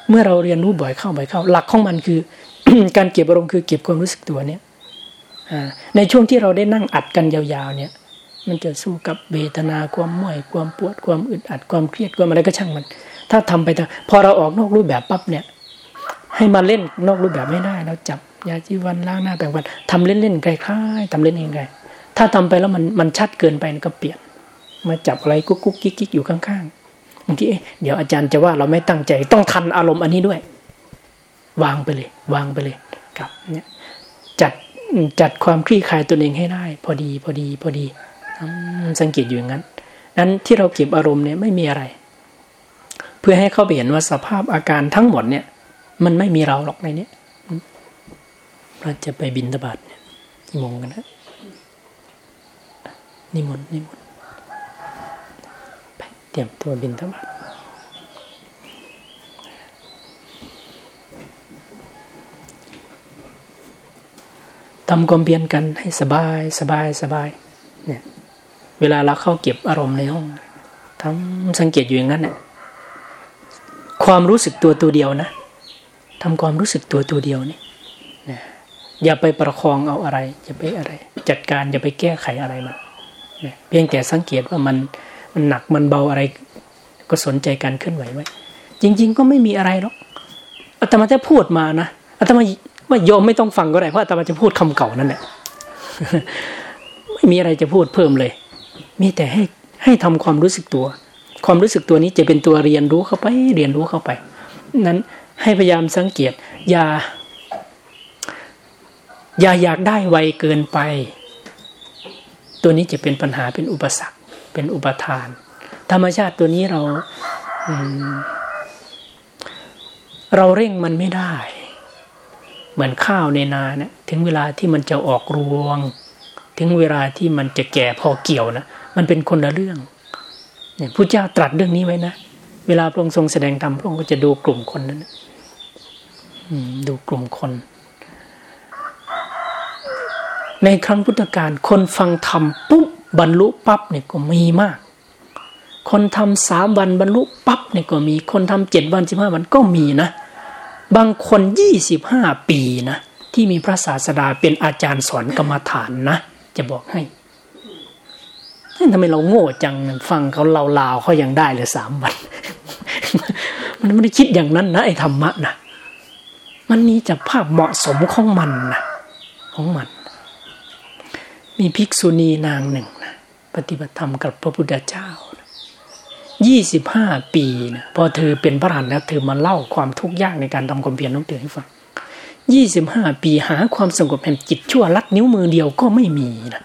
เมื่อเราเรียนรู้บ่อยเข้าบ่อยเข้า หลักของมันคือ การเก็บอารมณ์คือเก็บความรู้สึกตัวเนี่ยในช่วงที่เราได้นั่งอัดกันยาวๆเนี่ย มันจะสู้กับเวทนาความเมื่อยความปวดความอึดอัดความเครียดความอะไรก็ช่างมัน ถ้าทำไปพอเราออกนอกรูปแบบปั๊บเนี่ย ให้มาเล่นนอกรูปแบบไม่ได้เราจับยาจีวันล้างหน้าแปรงฟันทำเล่นๆคล้ายๆทำเล่นเองไงถ้าทำไปแล้วมันมันชัดเกินไปก็เปลี่ยน มาจับอะไรกุ๊กกุ๊กกิ๊กกิ๊กอยู่ข้างๆบางทีเดี๋ยวอาจารย์จะว่าเราไม่ตั้งใจต้องทันอารมณ์อันนี้ด้วย วางไปเลย วางไปเลยครับเนี่ยจัดจัดความคลี่คลายตัวเองให้ได้ พอดีพอดีพอดีสังเกตอยู่อย่างนั้น นั้นที่เราเก็บอารมณ์เนี่ยไม่มีอะไร เพื่อให้เข้าไปเห็นว่าสภาพอาการทั้งหมดเนี่ย มันไม่มีเราหรอกในนี้เราจะไปบินตบาดเนี่ยงงกันนะนิมนต์นิมนต์เตรียมตัวบินตบาดทำความเพียรกันให้สบายสบายสบาย เนี่ย เวลาเราเข้าเก็บอารมณ์ในห้องทำสังเกตอยู่อย่างนั้นเนี่ยความรู้สึกตัวตัวเดียวนะ ทำความรู้สึกตัวตัวเดียวนี่นะอย่าไปประคองเอาอะไรอย่าไปอะไร จัดการอย่าไปแก้ไขอะไรมาเพียงแต่สังเกตว่ามันมันหนักมันเบาอะไร ก็สนใจการเคลื่อนไหวไว้ จริง ๆ ก็ไม่มีอะไรหรอกอาตมาจะพูดมานะอาตมาว่าโยมไม่ต้องฟังก็ได้เพราะอาตมาจะพูดคำเก่านั่นแหละไม่มีอะไรจะพูดเพิ่มเลย มีแต่ให้ให้ทำความรู้สึกตัว ความรู้สึกตัวนี้จะเป็นตัวเรียนรู้เข้าไปเรียนรู้เข้าไป นั้น ให้พยายามสังเกตอย่า อย่าอยากได้ไวเกินไป ตัวนี้จะเป็นปัญหาเป็นอุปสรรค เป็นอุปทาน ธรรมชาติตัวนี้เราเราเร่งมันไม่ได้ เหมือนข้าวในนาเนี่ยถึงเวลาที่มันจะออกรวง ถึงเวลาที่มันจะแก่พอเกี่ยวนะมันเป็นคนละเรื่องเนี่ยพระเจ้าตรัสเรื่องนี้ไว้นะ เวลาพระองค์ทรงแสดงธรรมพระองค์ก็จะดูกลุ่มคนนั้นดูกลุ่มคน ในครั้งพุทธกาลคนฟังธรรมปุ๊บบรรลุปั๊บเนี่ยก็มีมาก คนทำสามวันบรรลุปั๊บเนี่ยก็มี คนทำเจ็ดวันสิบห้าวันก็มีนะ บางคนยี่สิบห้าปีนะที่มีพระศาสดาเป็นอาจารย์สอนกรรมฐานนะ จะบอกให้ทำไมเราโง่จังฟังเขาเล่าๆเขายังได้เลยสามวัน มันไม่ได้คิดอย่างนั้นนะไอ้ธรรมะนะมันมีจะภาพเหมาะสมของมันนะของมัน มีภิกษุณีนางหนึ่งนะปฏิบัติธรรมกับพระพุทธเจ้ายี่สิบห้าปีนะพอเธอเป็นพระอรหันต์แล้วเธอมาเล่าความทุกข์ยากในการทำความเพียรน้องเตือให้ฟังยี่สิบห้าปีหาความสงบแห่งจิตชั่วลัดนิ้วมือเดียวก็ไม่มีนะ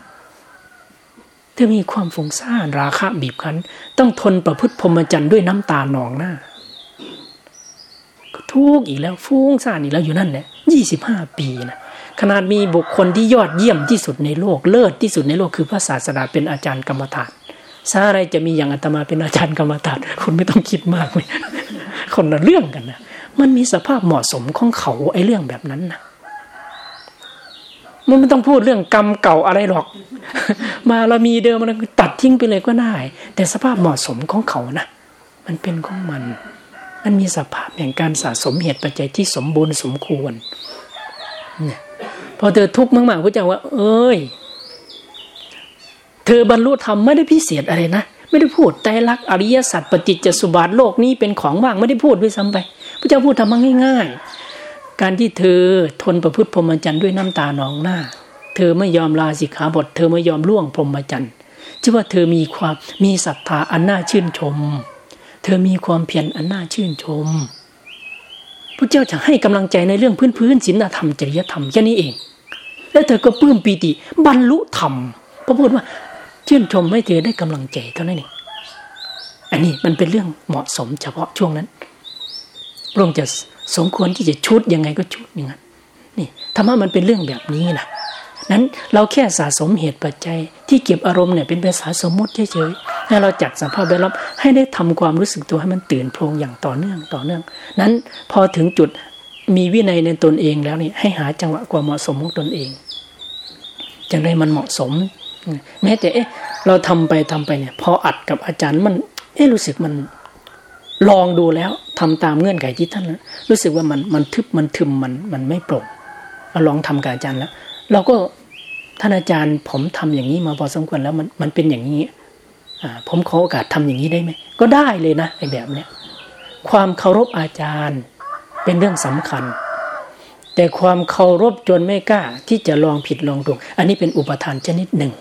เธอมีความฟุ้งซ่านราคะบีบคั้น ต้องทนประพฤติพรหมจรรย์ด้วยน้ำตาหนองหน้า ทุกข์อีกแล้วฟุ้งซ่านอีกแล้วอยู่นั่นแหละยี่สิบห้าปีนะขนาดมีบุคคลที่ยอดเยี่ยมที่สุดในโลกเลิศที่สุดในโลกคือพระศาสดาเป็นอาจารย์กรรมฐานซาอะไรจะมีอย่างอาตมาเป็นอาจารย์กรรมฐานคุณไม่ต้องคิดมากเลยคนละเรื่องกันนะมันมีสภาพเหมาะสมของเขาไอ้เรื่องแบบนั้นนะมันไม่ต้องพูดเรื่องกรรมเก่าอะไรหรอก มาเรามีเดิมมันตัดทิ้งไปเลยก็ได้ แต่สภาพเหมาะสมของเขานะมันเป็นของมัน มันมีสภาพแห่งการสะสมเหตุปัจจัยที่สมบูรณ์สมควรเนี่ยพอเธอทุกข์มากๆพระเจ้าว่า เอ้ย เธอบรรลุธรรมไม่ได้พิเศษอะไรนะไม่ได้พูดแต่ลักอริยสัจปฏิจจสุบาทโลกนี้เป็นของว่างไม่ได้พูดด้วยซ้ำไปพระเจ้าพูดทำมง่าย ๆ การที่เธอทนประพฤติพรหมจรรย์ด้วยน้ำตาหนองหน้า เธอไม่ยอมลาสิกขาบท เธอไม่ยอมล่วงพรหมจรรย์ชื่อว่าเธอมีความมีศรัทธาอันน่าชื่นชม ธอมีความเพียรอันน่าชื่นชมพระเจ้าจะให้กำลังใจในเรื่องพื้นพื้นศีลธรรมจริยธรรมแค่นี้เอง แล้วเธอก็ปลื้มปีติ บรรลุธรรมพระพูดว่า ชื่นชมให้เธอได้กำลังใจเท่านั้นเองอันนี้มันเป็นเรื่องเหมาะสมเฉพาะช่วงนั้นพระองค์จะสมควรที่จะชุดยังไงก็ชุดอย่างนั้นนี่ธรรมะมันเป็นเรื่องแบบนี้นะ นั้นเราแค่สะสมเหตุปัจจัย ที่เก็บอารมณ์เนี่ยเป็นภาษาสมมติเฉยๆให้เราจัดสภาพแวดล้อมให้ได้ทำความรู้สึกตัวให้มันตื่นโพลงอย่างต่อเนื่องต่อเนื่อง นั้นพอถึงจุดมีวินัยในตนเองแล้วนี่ให้หาจังหวะความเหมาะสมของตนเองจังไรมันเหมาะสม แม้แต่เอ๊ะ เราทำไปทำไปเนี่ย พออัดกับอาจารย์มัน เอ๊ะรู้สึกมันลองดูแล้วทำตามเงื่อนไขที่ท่านรู้สึกว่ามันมันทึบมันทึมมันมันไม่โปร่งเราลองทำกับอาจารย์แล้วเราก็ ท่านอาจารย์ผมทำอย่างนี้มาพอสมควรแล้วมันมันเป็นอย่างนี้ผมขอโอกาสทำอย่างนี้ได้ไหมก็ได้เลยนะไอ้แบบเนี้ยความเคารพอาจารย์เป็นเรื่องสำคัญ แต่ความเคารพจนไม่กล้าที่จะลองผิดลองถูกอันนี้เป็นอุปทานชนิดหนึ่ง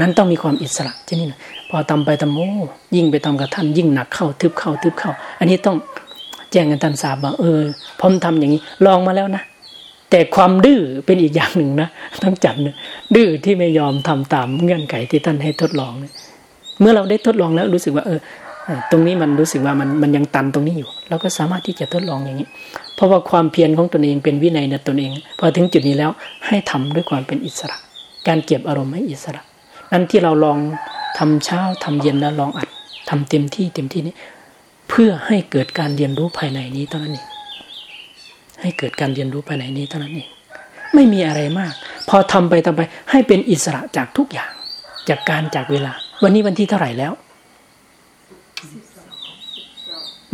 นั้นต้องมีความอิสระชนิดหนึ่งพอทำไปทำโอ้ยิ่งไปทำกับท่านยิ่งหนักเข้าทึบเข้าทึบเข้า อันนี้ต้องแจ้งกันท่านทราบว่าเออผมทำอย่างนี้ลองมาแล้วนะ แต่ความดื้อเป็นอีกอย่างหนึ่งนะต้องจัดเนี่ยดื้อที่ไม่ยอมทำตามเงื่อนไขที่ท่านให้ทดลองเนี่ยเมื่อเราได้ทดลองแล้วรู้สึกว่า เออ ตรงนี้มันรู้สึกว่ามันมันยังตันตรงนี้อยู่ เราก็สามารถที่จะทดลองอย่างนี้ เพราะว่าความเพียรของตนเองเป็นวินัยในตนเอง พอถึงจุดนี้แล้วให้ทำด้วยความเป็นอิสระ การเก็บอารมณ์ให้อิสระ นั้นที่เราลองทำเช้าทำเย็นแล้วลองอัดทำเต็มที่เต็มที่นี้เพื่อให้เกิดการเรียนรู้ภายในนี้เท่านั้นเอง ให้เกิดการเรียนรู้ภายในนี้เท่านั้นเอง ไม่มีอะไรมาก พอทำไปทำไป ให้เป็นอิสระจากทุกอย่าง จากการจากเวลา วันนี้วันที่เท่าไหร่แล้ว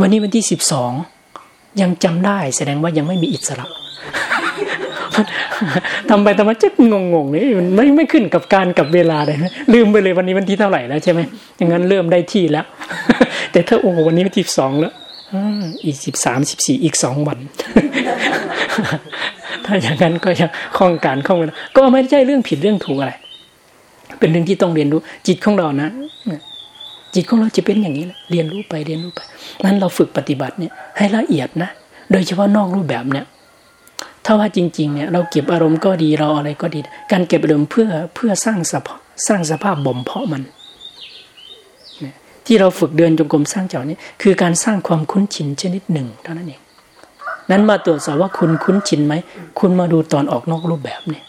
วันนี้วันที่สิบสองยังจำได้แสดงว่ายังไม่มีอิสระทำไปทำมาจะงงงนี่มันไม่ไม่ขึ้นกับการกับเวลาเลยนะลืมไปเลยวันนี้วันที่เท่าไหร่แล้วใช่ไหมอย่างนั้นเริ่มได้ที่แล้ว แต่ถ้าโอ้วันนี้วันที่สองแล้ว อีกสิบสามสิบสี่อีกสองวัน ถ้าอย่างนั้นก็ยังคล่องการคล่องก็ไม่ใช่เรื่องผิดเรื่องถูกอะไร เป็นเรื่องที่ต้องเรียนรู้ จิตของเรานะจิตของเราจะเป็นอย่างนี้แหละเรียนรู้ไปเรียนรู้ไปนั้นเราฝึกปฏิบัติเนี่ย ให้ละเอียดนะโดยเฉพาะนอกรูปแบบเนี่ย ถ้าว่าจริง ๆ เนี่ย เราเก็บอารมณ์ก็ดีเราอะไรก็ดี การเก็บอารมณ์เพื่อเพื่อสร้างสภาพสร้างสภาพบ่มเพาะมัน ที่เราฝึกเดินจงกรมสร้างเจ้านี้ คือการสร้างความคุ้นชินชนิดหนึ่งเท่านั้นเองนั้นมาตรวจสอบว่าคุณคุ้นชินไหม คุณมาดูตอนออกนอกรูปแบบเนี่ย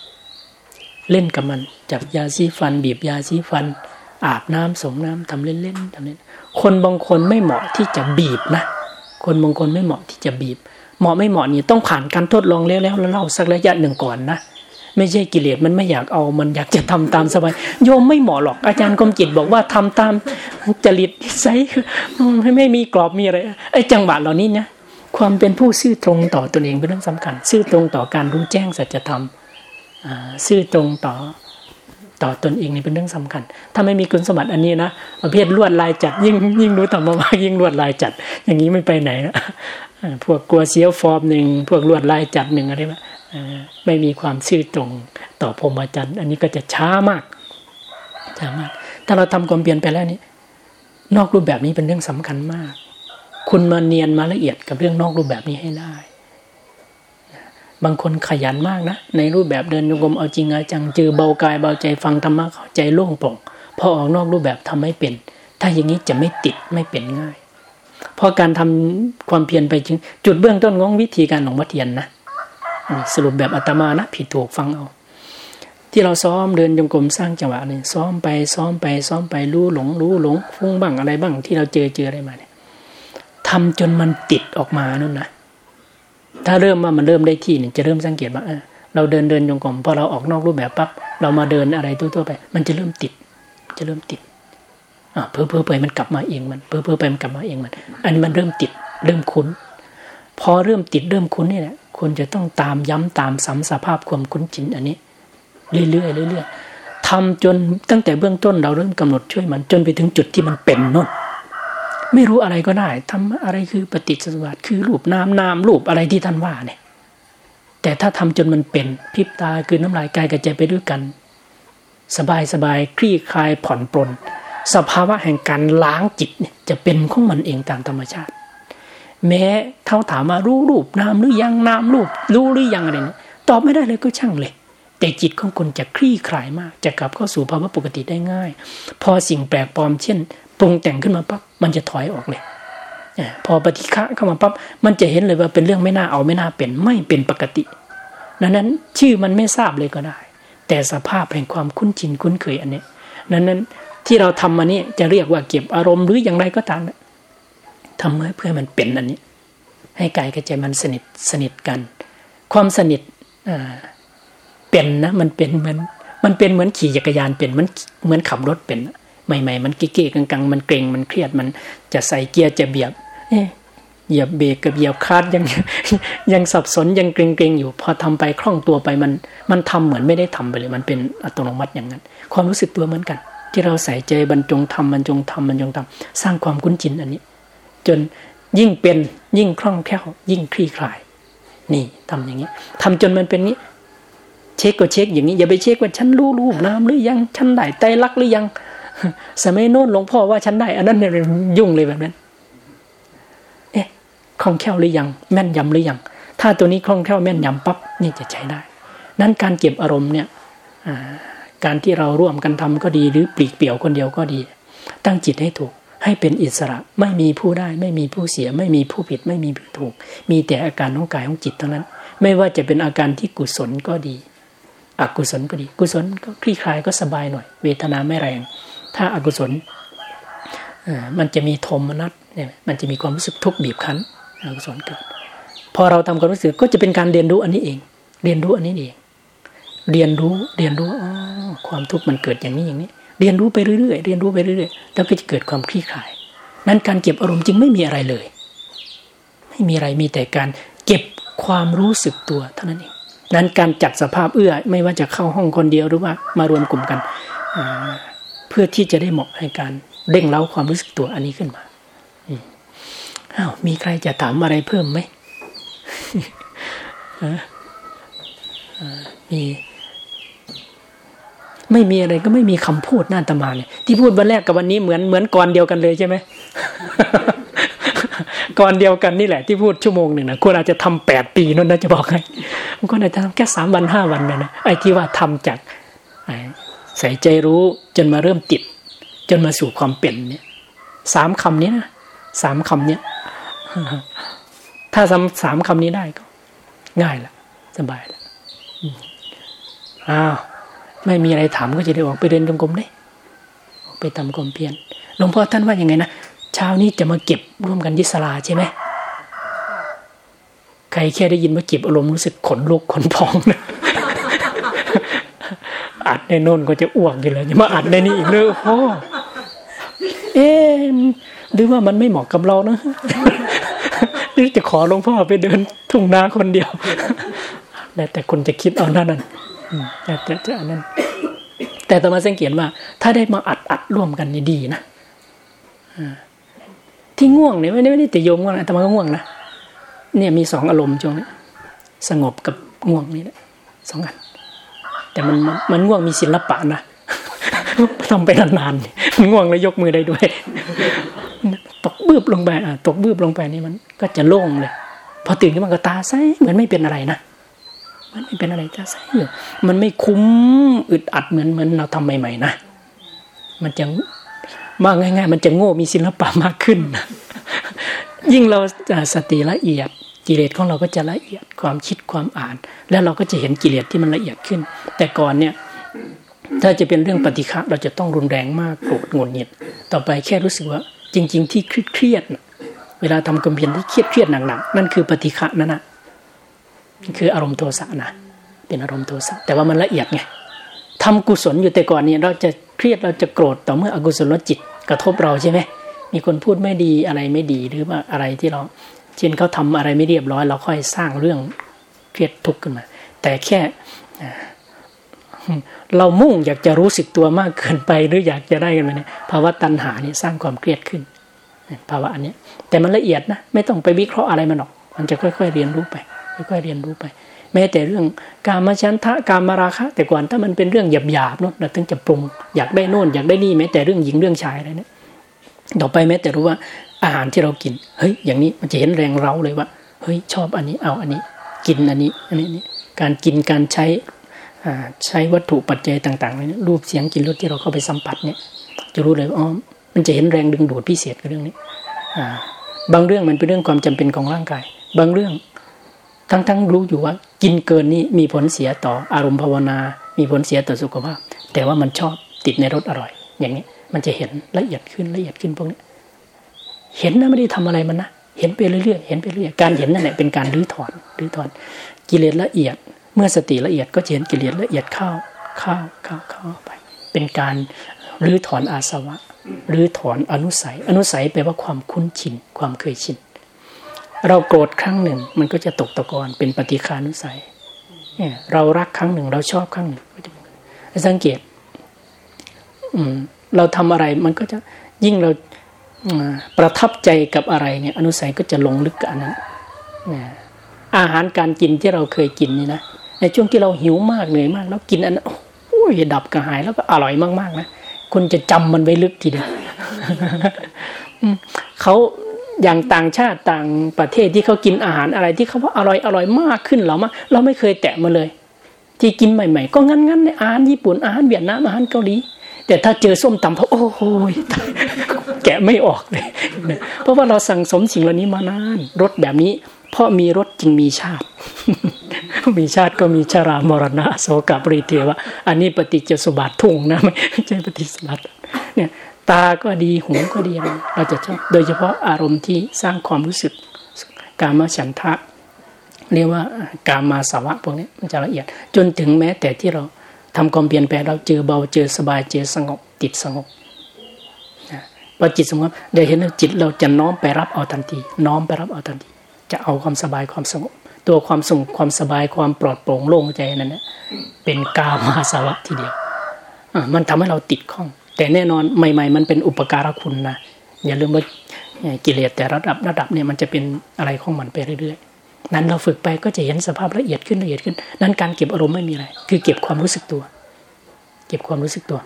เล่นกับมันจับยาซีฟัน บีบยาซีฟัน อาบน้ำสงน้ำทำเล่นๆทำเล่นคนบางคนไม่เหมาะที่จะบีบนะ คนบางคนไม่เหมาะที่จะบีบ เหมาะไม่เหมาะนี่ต้องผ่านการทดลองแล้วแล้วเล่าสักระยะหนึ่งก่อนนะ ไม่ใช่กิเลสมันไม่อยากเอามันอยากจะทำตามสบายโยมไม่เหมาะหรอกอาจารย์กรมจิตบอกว่าทำตามจริตใสไม่ไม่มีกรอบมีอะไรไอ้จังหวะเหล่านี้เนี่ยความเป็นผู้ซื่อตรงต่อตนเองเป็นเรื่องสำคัญ ซื่อตรงต่อการรู้แจ้งสัจธรรมซื่อตรงต่อต่อตนเองนี่เป็นเรื่องสำคัญ ถ้าไม่มีคุณสมบัติอันนี้นะประเภทลวดลายจัด ยิ่งยิ่งรู้ธรรมะมากยิ่งลวดลายจัด อย่างนี้ไม่ไปไหนนะพวกกลัวเสียวฟอร์มหนึ่งพวกลวดลายจัดหนึ่งอะไรแบบ ไม่มีความซื่อตรงต่อพรหมจรรย์ อันนี้ก็จะช้ามากช้ามาก ถ้าเราทำความเปลี่ยนไปแล้วนี่นอกรูปแบบนี้เป็นเรื่องสำคัญมาก คุณมาเนียนมาละเอียดกับเรื่องนอกรูปแบบนี้ให้ได้บางคนขยันมากนะ ในรูปแบบเดินโยกมเอาจริงเอาจังเจอเบากายเบาใจฟังธรรมะเข้าใจโล่งโปร่งพอออกนอกรูปแบบทำไม่เป็น ถ้าอย่างนี้จะไม่ติดไม่เป็นง่าย เพราะการทำความเพียรไปจึงจุดเบื้องต้นของวิธีการหลวงพ่อเทียนนะ สรุปแบบอัตมานะผิดถูกฟังเอา ที่เราซ้อมเดินจงกรมสร้างจังหวะนี่ซ้อมไปซ้อมไปซ้อมไปรู้หลง รู้หลงฟุ้งบ้างอะไรบ้างที่เราเจอเจออะไรมาเนี่ยทำจนมันติดออกมานั่นนะถ้าเริ่มว่ามันเริ่มได้ที่เนี่ยจะเริ่มสังเกตว่าเราเดินเดินจงกรมพอเราออกนอกรูปแบบปั๊บเรามาเดินอะไรทั่วๆไป มันจะเริ่มติด จะเริ่มติดอ่าเพื่อเพื่อไปมันกลับมาเองมันเพื่อเพื่อไปมันกลับมาเองมัน อันนี้มันเริ่มติด เริ่มคุ้น พอเริ่มติดเริ่มคุ้นนี่แหละ ควรจะต้องตามย้ำตามซ้ำสภาพความคุ้นชินอันนี้ เรื่อยๆเรื่อยๆทำจนตั้งแต่เบื้องต้นเราเริ่มกำหนดช่วยมันจนไปถึงจุดที่มันเป็นนู่นไม่รู้อะไรก็ได้ทำอะไรคือปฏิจจสมบัติคือรูปนามนามรูปอะไรที่ท่านว่าเนี่ย แต่ถ้าทำจนมันเป็นพริบตาคือน้ำลายกายกับใจไปด้วยกัน สบายสบายคลี่คลายผ่อนปลนสภาวะแห่งการล้างจิตเนี่ยจะเป็นของมันเองตามธรรมชาติ แม้เท่าถามมารู้รูปนามหรือยังนามรูป รู้หรือยังอะไรเนี่ยตอบไม่ได้เลยก็ช่างเลย แต่จิตของคนจะคลี่คลายมาก จะกลับเข้าสู่ภาวะปกติได้ง่าย พอสิ่งแปลกปลอมเช่นปรุงแต่งขึ้นมาปั๊บมันจะถอยออกเลยพอปฏิฆะเข้ามาปั๊บมันจะเห็นเลยว่าเป็นเรื่องไม่น่าเอาไม่น่าเป็นไม่เป็นปกติดังนั้นชื่อมันไม่ทราบเลยก็ได้ แต่สภาพแห่งความคุ้นชินคุ้นเคยอันนี้ดังนั้นที่เราทำมานี่จะเรียกว่าเก็บอารมณ์หรืออย่างไรก็ตาม ทำเพื่อมันเป็นอันนี้ ให้กายกับใจมันสนิทสนิทกัน ความสนิทเป็นนะมันเป็นเหมือนมันเป็นเหมือนขี่จักรยานเป็นมันเหมือนขับรถเป็นใหม่ ๆ มันเก๊ๆกังๆ มันเกรงมันเครียดมันจะใส่เกียร์จะเบียบเหยียบเบรกกับเหยียบคาดยังยังสับสนยังเกรงๆอยู่ พอทำไปคล่องตัวไปมันมันทำเหมือนไม่ได้ทำไปเลย มันเป็นอัตโนมัติอย่างนั้น ความรู้สึกตัวเหมือนกัน ที่เราใส่ใจบรรจงทำบรรจงทำบรรจงทำสร้างความคุ้นชินอันนี้ จนยิ่งเป็นยิ่งคล่องแคล่วยิ่งคลี่คลาย นี่ทำอย่างนี้ทำจนมันเป็นนี้ เช็คก็เช็คอย่างนี้อย่าไปเช็คว่าฉันรู้รูปน้ำหรือยังฉันได้ไตรักหรือยัง สมัยโน้นหลวงพ่อว่าฉันได้อันนั้นเนี่ยยุ่งเลยแบบนั้น เอ๊ะคล่องแคล่วหรือยัง แม่นยำหรือยัง ถ้าตัวนี้คล่องแคล่วแม่นยำปั๊บนี่จะใช้ได้ นั้นการเก็บอารมณ์เนี่ยการที่เราร่วมกันทำก็ดีหรือปลีกเปี่ยวคนเดียวก็ดี ตั้งจิตให้ถูก ให้เป็นอิสระ ไม่มีผู้ได้ ไม่มีผู้เสีย ไม่มีผู้ผิด ไม่มีผู้ถูก มีแต่อาการของกายของจิตเท่านั้น ไม่ว่าจะเป็นอาการที่กุศลก็ดี อกุศลก็ดี กุศลก็คลี่คลายก็สบายหน่อย เวทนาไม่แรง ถ้าอากุศลมันจะมีโทมนัสเนี่ยมันจะมีความรู้สึกทุกข์บีบคั้นอกุศลเกิดพอเราทำความรู้สึกก็จะเป็นการเรียนรู้อันนี้เอง เรียนรู้อันนี้เอง เรียนรู้เรียนรู้อความทุกข์มันเกิดอย่างนี้อย่างนี้ เรียนรู้ไปเรื่อยๆเรียนรู้ไปเรื่อยๆแล้วก็จะเกิดความคลี่คลาย นั้นการเก็บอารมณ์จริงไม่มีอะไรเลย ไม่มีอะไรมีแต่การเก็บความรู้สึกตัวเท่านั้นเองนั้นการจัดสภาพเอื้อไม่ว่าจะเข้าห้องคนเดียวหรือว่ามารวมกลุ่มกัน เพื่อที่จะได้เหมาะในการเด้งเล้าความรู้สึกตัวอันนี้ขึ้นมาอ้าวมีใครจะถามอะไรเพิ่มไหมมี ไม่มีอะไรก็ไม่มีคำพูดน่าตมาเนี่ยที่พูดวันแรกกับวันนี้เหมือนเหมือนก่อนเดียวกันเลยใช่ไหมก่อนเดียวกันนี่แหละที่พูดชั่วโมงหนึ่งนะควรอาจจะทำแปดปีนั่นนะจะบอกให้มันก็อาจจะทำแค่สามวันห้าวันเนะนะไอ้ที่ว่าทำจากใส่ใจรู้จนมาเริ่มติดจนมาสู่ความเป็นเนี่ยสามคำนี้นะสามคำเนี้ยถ้าสามสามคำนี้ได้ก็ ง่ายละสบายละอ้าว ไม่มีอะไรถามก็จะได้ออกไปเดินจงกรมได้ออกไปทำกรมเพียนหลวงพ่อท่านว่ายังไงนะเช้านี้จะมาเก็บร่วมกันยิสลาใช่ไหมใครแค่ได้ยินว่าเก็บอารมณ์รู้สึกขนลุกขนพองนะอัดในโน่นก็จะอ้วกอยู่เลยจะมาอัดในนี้อีกเลยโอ้เอ๊หรือว่ามันไม่เหมาะกับเรานะหรือจะขอหลวงพ่อไปเดินทุ่งนาคนเดียวแล้วแต่คนจะคิดเอานั่นนั่น แต่จะจะนั่นแต่ต่อมาสังเกตว่า ถ้าได้มาอัดอัดร่วมกันนี่ดีนะที่ง่วงเนี่ยไม่ได้ไม่ได้แต่โยมง่วงนะแต่มันก็ง่วงนะเนี่ยมีสองอารมณ์ช่วงนี้สงบกับง่วงนี่แหละสองอันแต่มันมันง่วงมีศิลปะนะทำไปนานๆมันง่วงแล้วยกมือได้ด้วยตกบืบลงไปอะตกบืบลงไปนี่มันก็จะโล่งเลย พอตื่นขึ้นมาก็ตาใสเหมือนไม่เป็นอะไรนะ มันไม่เป็นอะไรตาใสอยู่มันไม่คุ้มอึดอัดเหมือนเหมือนเราทำใหม่ๆนะมันจะมากง่าย ๆ มันจะโง่มีศิลปะมากขึ้นนะยิ่งเราสติละเอียดกิเลสของเราก็จะละเอียดความคิดความอ่าน แล้วเราก็จะเห็นกิเลสที่มันละเอียดขึ้น แต่ก่อนเนี่ย ถ้าจะเป็นเรื่องปฏิฆะเราจะต้องรุนแรงมากโกรธงุนหงิดต่อไปแค่รู้สึกว่า จริง ๆ ที่เครียดเวลาทำกำเพียนที่เครียดเครียดหนักๆนั่นคือปฏิฆะนั่นนะ คืออารมณ์โทสะนะเป็นอารมณ์โทสะแต่ว่ามันละเอียดไงทำกุศลอยู่แต่ก่อนเนี่ยเราจะเครียดเราจะโกรธต่อเมื่ออกุศลจิตกระทบเราใช่ไหมมีคนพูดไม่ดีอะไรไม่ดีหรือว่าอะไรที่เราเช่นเขาทำอะไรไม่เรียบร้อย เราค่อยสร้างเรื่องเครียดทุกข์ขึ้นมา แต่แค่เรามุ่งอยากจะรู้สึกตัวมากเกินไปหรืออยากจะได้กันไปเนี่ยภาวะตัณหาเนี่ยสร้างความเครียดขึ้นภาวะอันนี้แต่มันละเอียดนะไม่ต้องไปวิเคราะห์อะไรมันหรอก มันจะค่อย ๆ เรียนรู้ไป ค่อยๆเรียนรู้ไป แม้แต่เรื่องการมาชันทะการมาราคะ แต่ก่อนถ้ามันเป็นเรื่องหยาบๆเนาะเราถึงจะปรุงอยากได้โน่นอยากได้นี่แม้แต่เรื่องหญิงเรื่องชายอะไรเนี่ยต่อไปแม้แต่รู้ว่าอาหารที่เรากินเฮ้ยอย่างนี้มันจะเห็นแรงเราเลยว่าเฮ้ยชอบอันนี้เอาอันนี้ กินอันนี้อันนี้การกินการใช้ใช้วัตถุปัจจัยต่างๆเนี่ยรูปเสียงกินรสที่เราเข้าไปสัมผัสเนี่ยจะรู้เลยอ๋อมันจะเห็นแรงดึงดูดพิเศษกับเรื่องนี้บางเรื่องมันเป็นเรื่องความจำเป็นของร่างกาย บางเรื่อง ทั้งๆรู้อยู่ว่า กินเกินนี้มีผลเสียต่ออารมณ์ภาวนา มีผลเสียต่อสุขภาพ แต่ว่ามันชอบติดในรสอร่อย อย่างนี้มันจะเห็นละเอียดขึ้นละเอียดขึ้นพวกนี้ เห็นนะไม่ได้ทำอะไรมันนะเห็นไปเรื่อยๆเห็นไปเรื่อยการเห็นนั่นแหละเป็นการรื้อถอนรื้อถอน กิเลสละเอียด เมื่อสติละเอียดก็จะเห็นกิเลสละเอียดเข้าเข้าเข้าเข้าไป เป็นการรื้อถอนอาสวะหรือถอนอนุสัย อนุสัยแปลว่าความคุ้นชิน ความเคยชิน เราโกรธครั้งหนึ่ง มันก็จะตกตะกอนเป็นปฏิคานุสัยเนี่ยเรารักครั้งหนึ่ง เราชอบครั้งหนึ่งสังเกต อืม เราทำอะไรมันก็จะยิ่งเราประทับใจกับอะไรเนี่ย อนุสัยก็จะลงลึกกับอันนั้นนะอาหารการกินที่เราเคยกินนี่นะในช่วงที่เราหิวมากเหนื่อยมาก แล้วกินอันโอ้ยดับกระหายแล้วก็อร่อยมากๆนะคุณจะจำมันไว้ลึกทีเดียวเขา อย่างต่างชาติต่างประเทศที่เขากินอาหารอะไรที่เขาว่าอร่อยอร่อยมากขึ้นเรามาเราไม่เคยแตะมาเลย ที่กินใหม่ ๆ ก็งั้นๆในอาหารญี่ปุ่นอาหารเวียดนามอาหารเกาหลีแต่ถ้าเจอส้มตำเขาโอ้โหแกะไม่ออกเลยเพราะว่าเราสั่งสมสิ่งเหล่านี้มานานรสแบบนี้ เพราะมีรสจึงมีชาติ มีชาติก็มีชรามรณะโสกปริเทวะอันนี้ปฏิจจสมบัติทุ่งนะไม่ใช่ปฏิสมบัติเนี่ย ตาก็ดีหูก็ดีเราจะชอบโดยเฉพาะอารมณ์ที่สร้างความรู้สึกกามฉันทะ เรียกว่ากามาสวะพวกนี้มันจะละเอียด จนถึงแม้แต่ที่เราทำความเปลี่ยนแปลงเราเจอเบาเจอสบายเจอสงบจิตสงบพอจิตสงบได้เห็นแล้วจิตเราจะน้อมไปรับเอาทันที น้อมไปรับเอาทันที จะเอาความสบายความสงบ ตัวความสงบความสบายความปลอดโปร่งโล่งใจนั้นนะเป็นกามาสวะทีเดียวมันทำให้เราติดข้อง แต่แน่นอนใหม่ ๆ มันเป็นอุปการะคุณนะอย่าลืมว่ากิเลสแต่ระดับระดับเนี่ยมันจะเป็นอะไรของมันไปเรื่อยๆ นั้นเราฝึกไปก็จะเห็นสภาพละเอียดขึ้นละเอียดขึ้น นั้นการเก็บอารมณ์ไม่มีอะไร คือเก็บความรู้สึกตัว เก็บความรู้สึกตัว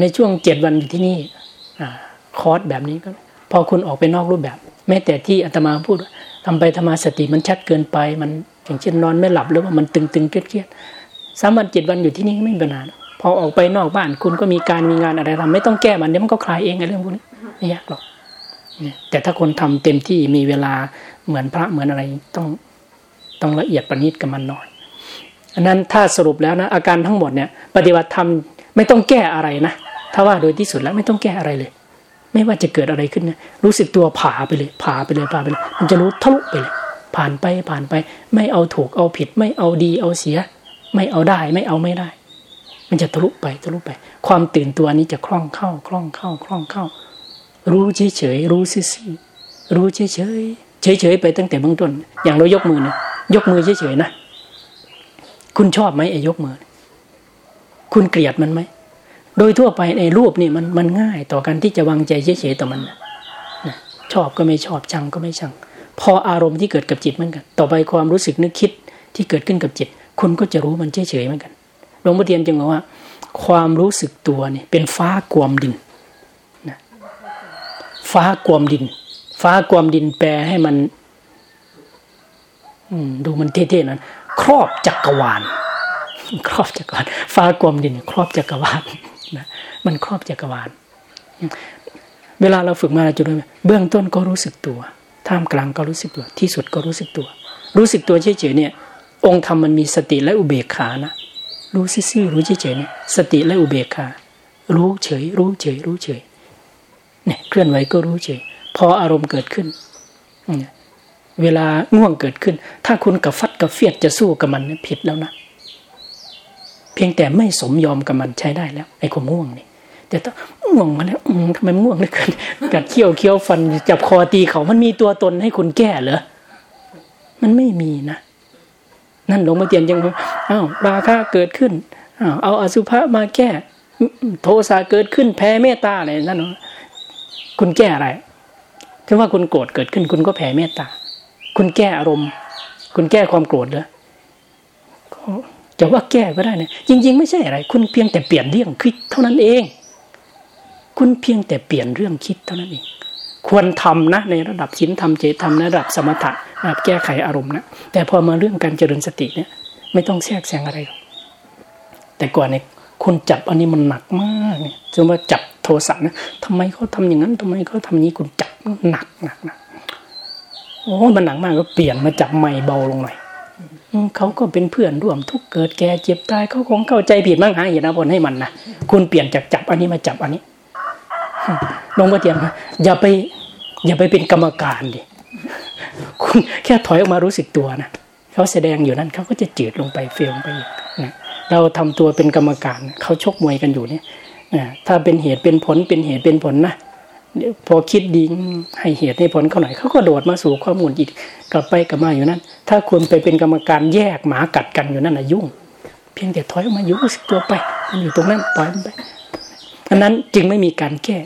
ในช่วงเจ็ดวันอยู่ที่นี่คอร์สแบบนี้ก็ พอคุณออกไปนอกรูปแบบ แม้แต่ที่อาตมาพูดทำไปธรรมาสติมันชัดเกินไป มันอย่างเช่นนอนไม่หลับหรือว่ามันตึงๆเครียดๆสามวันเจ็ดวันอยู่ที่นี่ไม่มีปัญหา พอออกไปนอกบ้านคุณก็มีการมีงานอะไรทำไม่ต้องแก้มันเดี๋ยวมันก็คลายเองไอ้เรื่องพวกนี้ไม่ยากหรอกแต่ถ้าคนทำเต็มที่มีเวลาเหมือนพระเหมือนอะไรต้องต้องละเอียดประณีตกับมันหน่อยอันนั้นถ้าสรุปแล้วนะอาการทั้งหมดเนี่ย ปฏิบัติธรรมไม่ต้องแก้อะไรนะถ้าว่าโดยที่สุดแล้วไม่ต้องแก้อะไรเลย ไม่ว่าจะเกิดอะไรขึ้นนะรู้สึกตัวผ่าไปเลยผ่าไปเลยผ่าไปเลย มันจะรู้ทะลุไปเลย ผ่านไปผ่านไป ไม่เอาถูกเอาผิด ไม่เอาดีเอาเสีย ไม่เอาได้ไม่เอาไม่ได้ มันจะทะลุไปทะลุไป ความตื่นตัวนี้จะคล่องเข้าคล่องเข้าคล่องเข้า รู้เฉยเฉยรู้ซื่อรู้เฉยเฉยเฉยเฉยไปตั้งแต่เบื้องต้น อย่างเรายกมือนะยกมือเฉยเฉยนะคุณชอบไหมไอ้ยกมือ คุณเกลียดมันไหมโดยทั่วไปในรูปนี่มันมันง่ายต่อการที่จะวางใจเฉยๆต่อมันนะชอบก็ไม่ชอบชังก็ไม่ชัง พออารมณ์ที่เกิดกับจิตเหมือนกัน ต่อไปความรู้สึกนึกคิดที่เกิดขึ้นกับจิต คุณก็จะรู้มันเฉยๆเหมือนกัน หลวงพ่อเทียนจึงบอกว่า ความรู้สึกตัวนี่เป็นฟ้ากวมดินนะฟ้ากวมดิน ฟ้ากวมดินแปลให้มันดูมันเท่ๆนั้นครอบจักรวาล ครอบจักรวาลฟ้ากลมดิน ครอบจักรวาลนะมันครอบจักรวาล เวลาเราฝึกมาเราจะรู้เบื้องต้นก็รู้สึกตัว ท่ามกลางก็รู้สึกตัว ที่สุดก็รู้สึกตัว รู้สึกตัวเฉยๆเนี่ย องค์ธรรมมันมีสติและอุเบกขานะ รู้ซื่อๆรู้เฉยๆเนี่ยสติและอุเบกขารู้เฉย รู้เฉย รู้เฉยเนี่ยเคลื่อนไหวก็รู้เฉย พออารมณ์เกิดขึ้นเวลาง่วงเกิดขึ้น ถ้าคุณกับฟัดกับเฟียดจะสู้กับมันผิดแล้วนะเพียงแต่ไม่สมยอมกับมันใช้ได้แล้วไอ้ความง่วงนี่แต่ถ้าง่วงมาแล้วทำไมง่วงเหลือเกินกัดเคี้ยวเคี้ยวฟันจับคอตีเขามันมีตัวตนให้คุณแก้เหรอมันไม่มีนะ นั่นหลวงพ่อเตียนยังอ้าวราคาเกิดขึ้นอ้าวเอาอสุภะมาแก้ โทสะเกิดขึ้นแพ้เมตตาอะไรนั่นคุณแก้อะไรคือว่าคุณโกรธเกิดขึ้น คุณก็แผ่เมตตา คุณแก้อารมณ์ คุณแก้ความโกรธเหรอจะว่าแก้ก็ได้นะจริง ๆ ไม่ใช่อะไร คุณเพียงแต่เปลี่ยนเรื่องคิดเท่านั้นเอง คุณเพียงแต่เปลี่ยนเรื่องคิดเท่านั้นเอง ควรทำนะในระดับศีลธรรมเจตธรรมในระดับสมถะ แก้ไขอารมณ์นะแต่พอมาเรื่องการเจริญสติเนี่ย ไม่ต้องแทรกแซงอะไร แต่ก่อนเนี่ยคุณจับอันนี้มันหนักมากเนี่ยจนว่าจับโทสะนะทำไมเขาทาอย่างนั้นทำไมเขาทำนี้คุณจับหนักหนักนะโอ้มันหนักมากก็เปลี่ยนมาจับใหม่เบาลงหน่อยเขาก็เป็นเพื่อนร่วมทุกเกิดแก่เจ็บตายเขาคงเข้าใจผิดมั้งหาเหตุผลให้มันนะคุณเปลี่ยนจากจับอันนี้มาจับอันนี้ลงมาเตียงนะอย่าไป อย่าไปเป็นกรรมการดิ คุณแค่ถอยออกมารู้สึกตัวนะเขาแสดงอยู่นั่นเขาก็จะจืดลงไปเฟลงไปนะเราทำตัวเป็นกรรมการเขาชกมวยกันอยู่เนี่ยถ้าเป็นเหตุเป็นผลเป็นเหตุเป็นผลนะพอคิดดีให้เหตุให้ผลเขาหน่อยเขาก็โดดมาสู่ข้อมูลอีกกลับไปกลับมาอยู่นั่นถ้าคุณไปเป็นกรรมการแยกหมากัดกันอยู่นั่นนะยุ่ง เพียงแต่ถอยออกมาอยู่สึกตัวไปมันอยู่ตรงนั้นปล่อยมันไปอันนั้นจึงไม่มีการแก้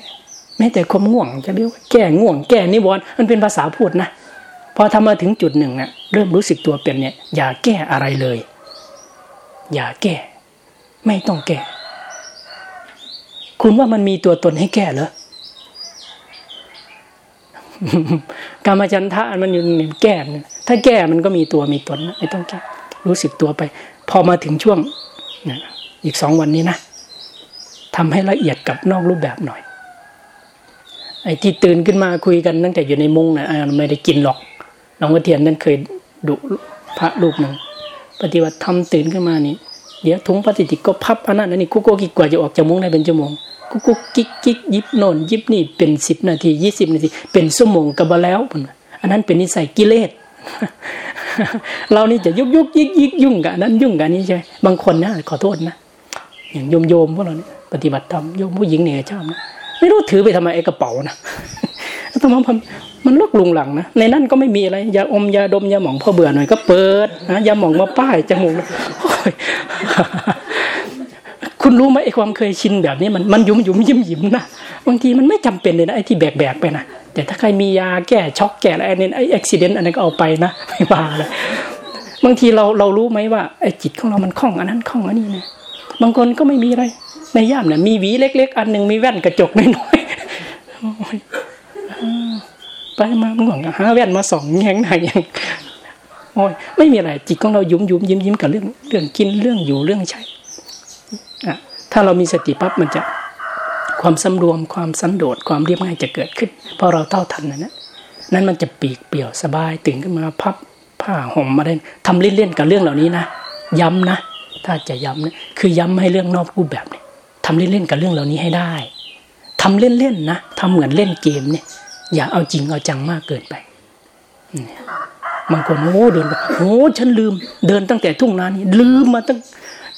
แม้แต่ความง่วงจะเรียกว่าแก้ง่วง แก้นิวรณ์มันเป็นภาษาพูดนะ พอทำมาถึงจุดหนึ่งเนี่ยเริ่มรู้สึกตัวเป็นเนี่ย อย่าแก้อะไรเลย อย่าแก้ ไม่ต้องแก้ คุณว่ามันมีตัวตนให้แก้เหรอกรรมจันทะมันอยู่ในแก้ถ้าแก้มันก็มีตัวมีตนไม่ต้องแก้รู้สึกตัวไป พอมาถึงช่วงอีกสองวันนี้นะทำให้ละเอียดกับนอกรูปแบบหน่อย ไอ้ที่ตื่นขึ้นมาคุยกันตั้งแต่อยู่ในมุ้งนะไม่ได้กินหรอก หลวงพ่อเทียนนั้นเคยดุพระรูปหนึ่งปฏิบัติทำตื่นขึ้นมานี่เดี๋ยวถุงพลาสติกก็พับอันนั้นนี่กุ๊กกิ๊กกว่าจะออกจากมุ้งได้เป็นชั่วโมงกุ๊กกิ๊กกิ๊กยิบโน่นยิบนี่เป็นสิบนาทียี่สิบนาที เป็นชั่วโมงกับแล้วอันนั้นเป็นนิสัยกิเลสเรานี่จะยุกยุกยิกยิกยุ่งกับนั้นยุ่งกับนี้ใช่บางคนนะขอโทษนะอย่างโยมโยมพวกเราเนี่ยปฏิบัติธรรมโยมผู้หญิงเนี่ยชอบนะไม่รู้ถือไปทำไมไอ้กระเป๋านะ ทำไมมันลกลุงหลังนะในนั้นก็ไม่มีอะไรยาอมยาดมยาหมองพอเบื่อหน่อยก็เปิดนะยาหมองมาป้ายจมูกคุณรู้ไหมไอ้ความเคยชินแบบนี้มันมันยุ่มยุ่มยิ้มยิ้มนะบางทีมันไม่จำเป็นเลยนะไอ้ที่แบกแบกไปนะแต่ถ้าใครมียาแก้ช็อกแก้อะไรเนี่ยไอ้อุบิเหตุอันนั้นก็เอาไปนะไม่บาเลยบางทีเราเรารู้ไหมว่าไอ้จิตของเรามันคล่องอันนั้นคล่องอันนี้นะบางคนก็ไม่มีอะไรในย่ามเนี่ยมีหวีเล็ก ๆ อันหนึ่งมีแว่นกระจกน้อยๆ ไปมาหวังหาแว่นมาสองแง่งไหนยังโอ้ยไม่มีอะไรจิตของเรายุ่มยุ่มยิ้มยิ้มกับเรื่องเรื่องกินเรื่องอยู่เรื่องใช้อะถ้าเรามีสติปั๊บมันจะความสำรวมความสันโดษความเรียบง่ายจะเกิดขึ้นพอเราเท่าทันนะนะนั้นมันจะปีกเปี่ยวสบายตื่นขึ้นมาพับผ้าห่มมาได้ทำเล่นๆกับเรื่องเหล่านี้นะย้ำนะ ถ้าจะย้ำนะคือย้ำให้เรื่องนอกรูปแบบเนี่ยทำเล่นๆกับเรื่องเหล่านี้ให้ได้ทำเล่นๆนะทำเหมือนเล่นเกมเนี่ย อย่าเอาจริงเอาจังมากเกินไปบางคนโอ้เดินโอ้ฉันลืม เดินตั้งแต่ทุ่งนานี้ลืมมาตั้ง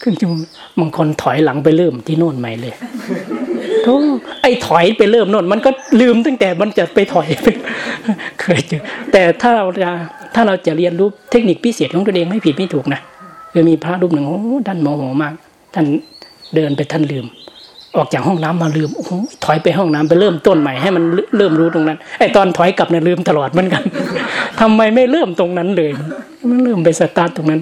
ขึ้นจมบางคนถอยหลังไปเริ่มที่โน่นใหม่เลยโธ่ไอ้ถอยไปเริ่มโน่น มันก็ลืมตั้งแต่มันจะไปถอยไปเคยเจอแต่ถ้าเราจะถ้าเราจะเรียนรู้เทคนิคพิเศษของตัวเองไม่ผิดไม่ถูกนะคือมีพระรูปหนึ่งโอ้ท่านโมโหมาก ท่านเดินไปท่านลืม ออกจากห้องน้ำมาลืมโอ้ถอยไปห้องน้ำไปเริ่มต้นใหม่ให้มันเริ่มรู้ตรงนั้นไอตอนถอยกลับเนี่ยลืมตลอดเหมือนกันทำไมไม่เริ่มตรงนั้นเลยมันเริ่มไปสตาร์ทตรงนั้น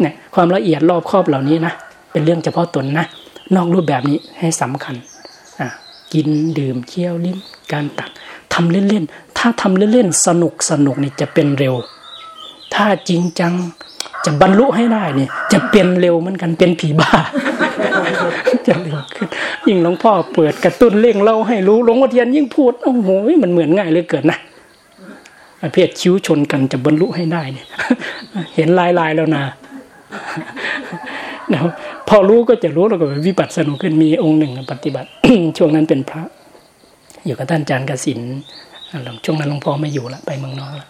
เนี่ยความละเอียดรอบครอบเหล่านี้นะเป็นเรื่องเฉพาะตนนะนอกรูปแบบนี้ให้สำคัญอะกินดื่มเคี้ยวลิ้มการตักทำเล่นๆถ้าทำเล่นๆสนุกสนุกนี่จะเป็นเร็ว ถ้าจริงจัง จะบรรลุให้ได้เนี่ย จะเป็นเร็วเหมือนกันเป็นผีบ้า จะเร็วขึ้นยิ่งหลวงพ่อเปิดกระตุ้นเร่งเล่าให้รู้หลวงพ่อเทียนยิ่งพูดโอ้โหมันเหมือนง่ายเลยเกิดนะประเภทคิ้วชนกันจะบรรลุให้ได้เนี่ย เห็นลายลายแล้วนะแล้วพอรู้ก็จะรู้แล้วก็วิปัสสนาขึ้นมีองค์หนึ่งปฏิบัติ ช่วงนั้นเป็นพระ อยู่กับท่านอาจารย์กสินหลังช่วงนั้นหลวงพ่อไม่อยู่ละไปเมืองนอกละ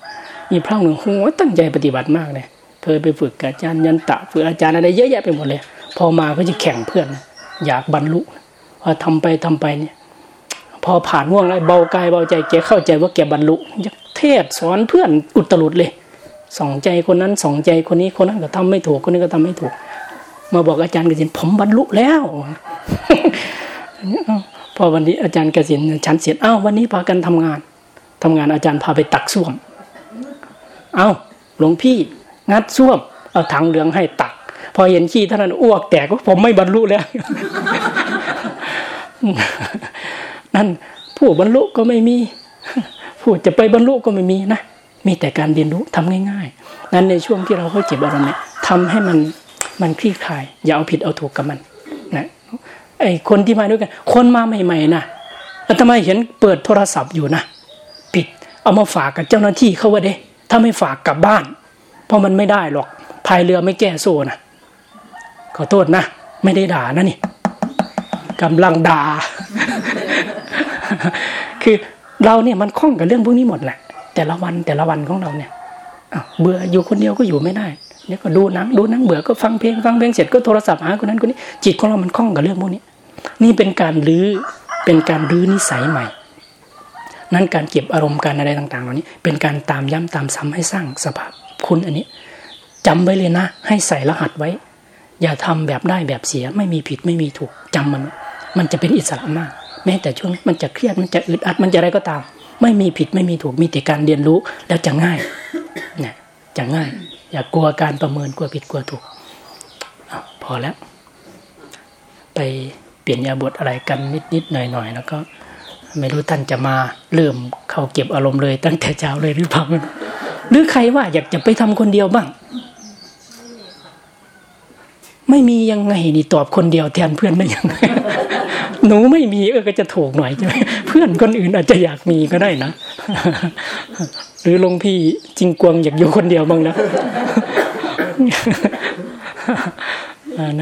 มีพระหนึ่งโหตั้งใจปฏิบัติมากเลย เคยไปฝึกกับอาจารย์ยันตะฝึกอาจารย์อะไรเยอะแยะไปหมดเลย พอมาก็จะแข่งเพื่อน อยากบรรลุพอทำไปทำไปเนี่ย พอผ่านห่วงอะไรเบากายเบาใจแกเข้าใจว่าแกบรรลุเทศสอนเพื่อนอุตรุดเลยสองใจคนนั้นสองใจคนนี้คนนั้นก็ทำไม่ถูกคนนี้ก็ทำไม่ถูก มาบอกอาจารย์กสินผมบรรลุแล้วพอวันนี้อาจารย์กสินฉันเสร็จอ้าววันนี้พากันทำงานทำงานอาจารย์พาไปตักส้วม เอ้าหลวงพี่ งัดซ่วมเอาถังเหลืองให้ตัก พอเห็นขี้ท่านั้นอ้วกแตกก็ผมไม่บรรลุแล้วนั่นผู้บรรลุก็ไม่มีผู้จะไปบรรลุก็ไม่มีนะมีแต่การเรียนรู้ทำง่าย ๆ นั้นในช่วงที่เราเข้าเจ็บอารมณ์เนี่ยทำให้มันมันคลี่คลาย อย่าเอาผิดเอาถูกกับมันนะไอคนที่มาด้วยกัน คนมาใหม่ๆนะแล้วทำไมเห็นเปิดโทรศัพท์อยู่นะปิดเอามาฝากกับเจ้าหน้าที่เขาว่าเด้ถ้าไม่ฝากกลับบ้าน ราะมันไม่ได้หรอกพายเรือไม่แก้โซ่นะขอโทษนะ ไม่ได้ด่านะนี่กำลังด่า คือเราเนี่ยมันคล้องกับเรื่องพวกนี้หมดแหละ แต่ละวันแต่ละวันของเราเนี่ยเบื่ออยู่คนเดียวก็อยู่ไม่ได้เนี่ยก็ดูหนังดูหนังเบื่อก็ฟังเพลงฟังเพลงเสร็จก็โทรศัพท์หาคนนั้นคนนี้ จิตของเรามันคล้องกับเรื่องพวกนี้ นี่เป็นการรื้อเป็นการรื้อนิสัยใหม่ นั้นการเก็บอารมณ์การอะไรต่างๆ เหล่านี้ เป็นการตามย้ำตามซ้ำให้สร้างสภาพ คุณอันนี้จำไว้เลยนะ ให้ใส่รหัสไว้ อย่าทำแบบได้แบบเสียไม่มีผิดไม่มีถูกจำมัน มันจะเป็นอิสระมาก แม้แต่ช่วงมันจะเครียดมันจะอึดอัดมันจะอะไรก็ตาม ไม่มีผิดไม่มีถูกมีแต่การเรียนรู้แล้วจะง่ายเนี่ยจะง่าย อย่ากลัวการประเมินกลัวผิดกลัวถูกอพอแล้ว ไปเปลี่ยนยาบทอะไรกันนิดๆหน่อยๆแล้วก็ไม่รู้ท่านจะมาเริ่มเข้าเก็บอารมณ์เลยตั้งแต่เช้าเลยหรือเปล่า หรือใครว่าอยากจะไปทำคนเดียวบ้าง ไม่มียังไงนี่ตอบคนเดียวแทนเพื่อนได้ยังไงหนูไม่มีเออก็จะถูกหน่อยใช่ไหมเพื่อนคนอื่นอาจจะอยากมีก็ได้นะ หรือลงพี่จริงกวงอยากอยู่คนเดียวบ้างนะ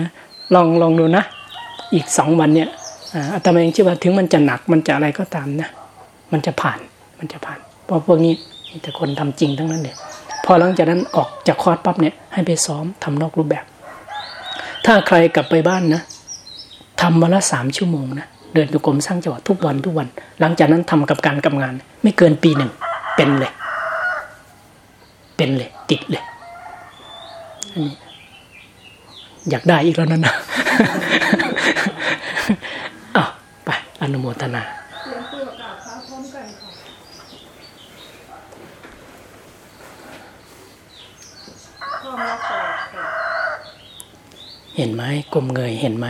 นะลองลองดูนะ อีกสองวันเนี่ยอาตมาเองเชื่อว่าถึงมันจะหนักมันจะอะไรก็ตามนะ มันจะผ่านมันจะผ่าน เพราะพวกนี้ มีแต่คนทำจริงทั้งนั้นเลยพอหลังจากนั้นออกจากคอร์สปั๊บเนี่ยให้ไปซ้อมทำนอกรูปแบบ ถ้าใครกลับไปบ้านนะทำวันละสามชั่วโมงนะเดินดูกรมสร้างจังหวัดทุกวันทุกวัน หลังจากนั้นทำกับการกับงาน ไม่เกินปีหนึ่งเป็นเลย เป็นเลย ติดเลยอันนี้อยากได้อีกแล้วนั่นนะอ้าวไปอนุโมทนา เห็นไหมกลมเงยเห็นไหม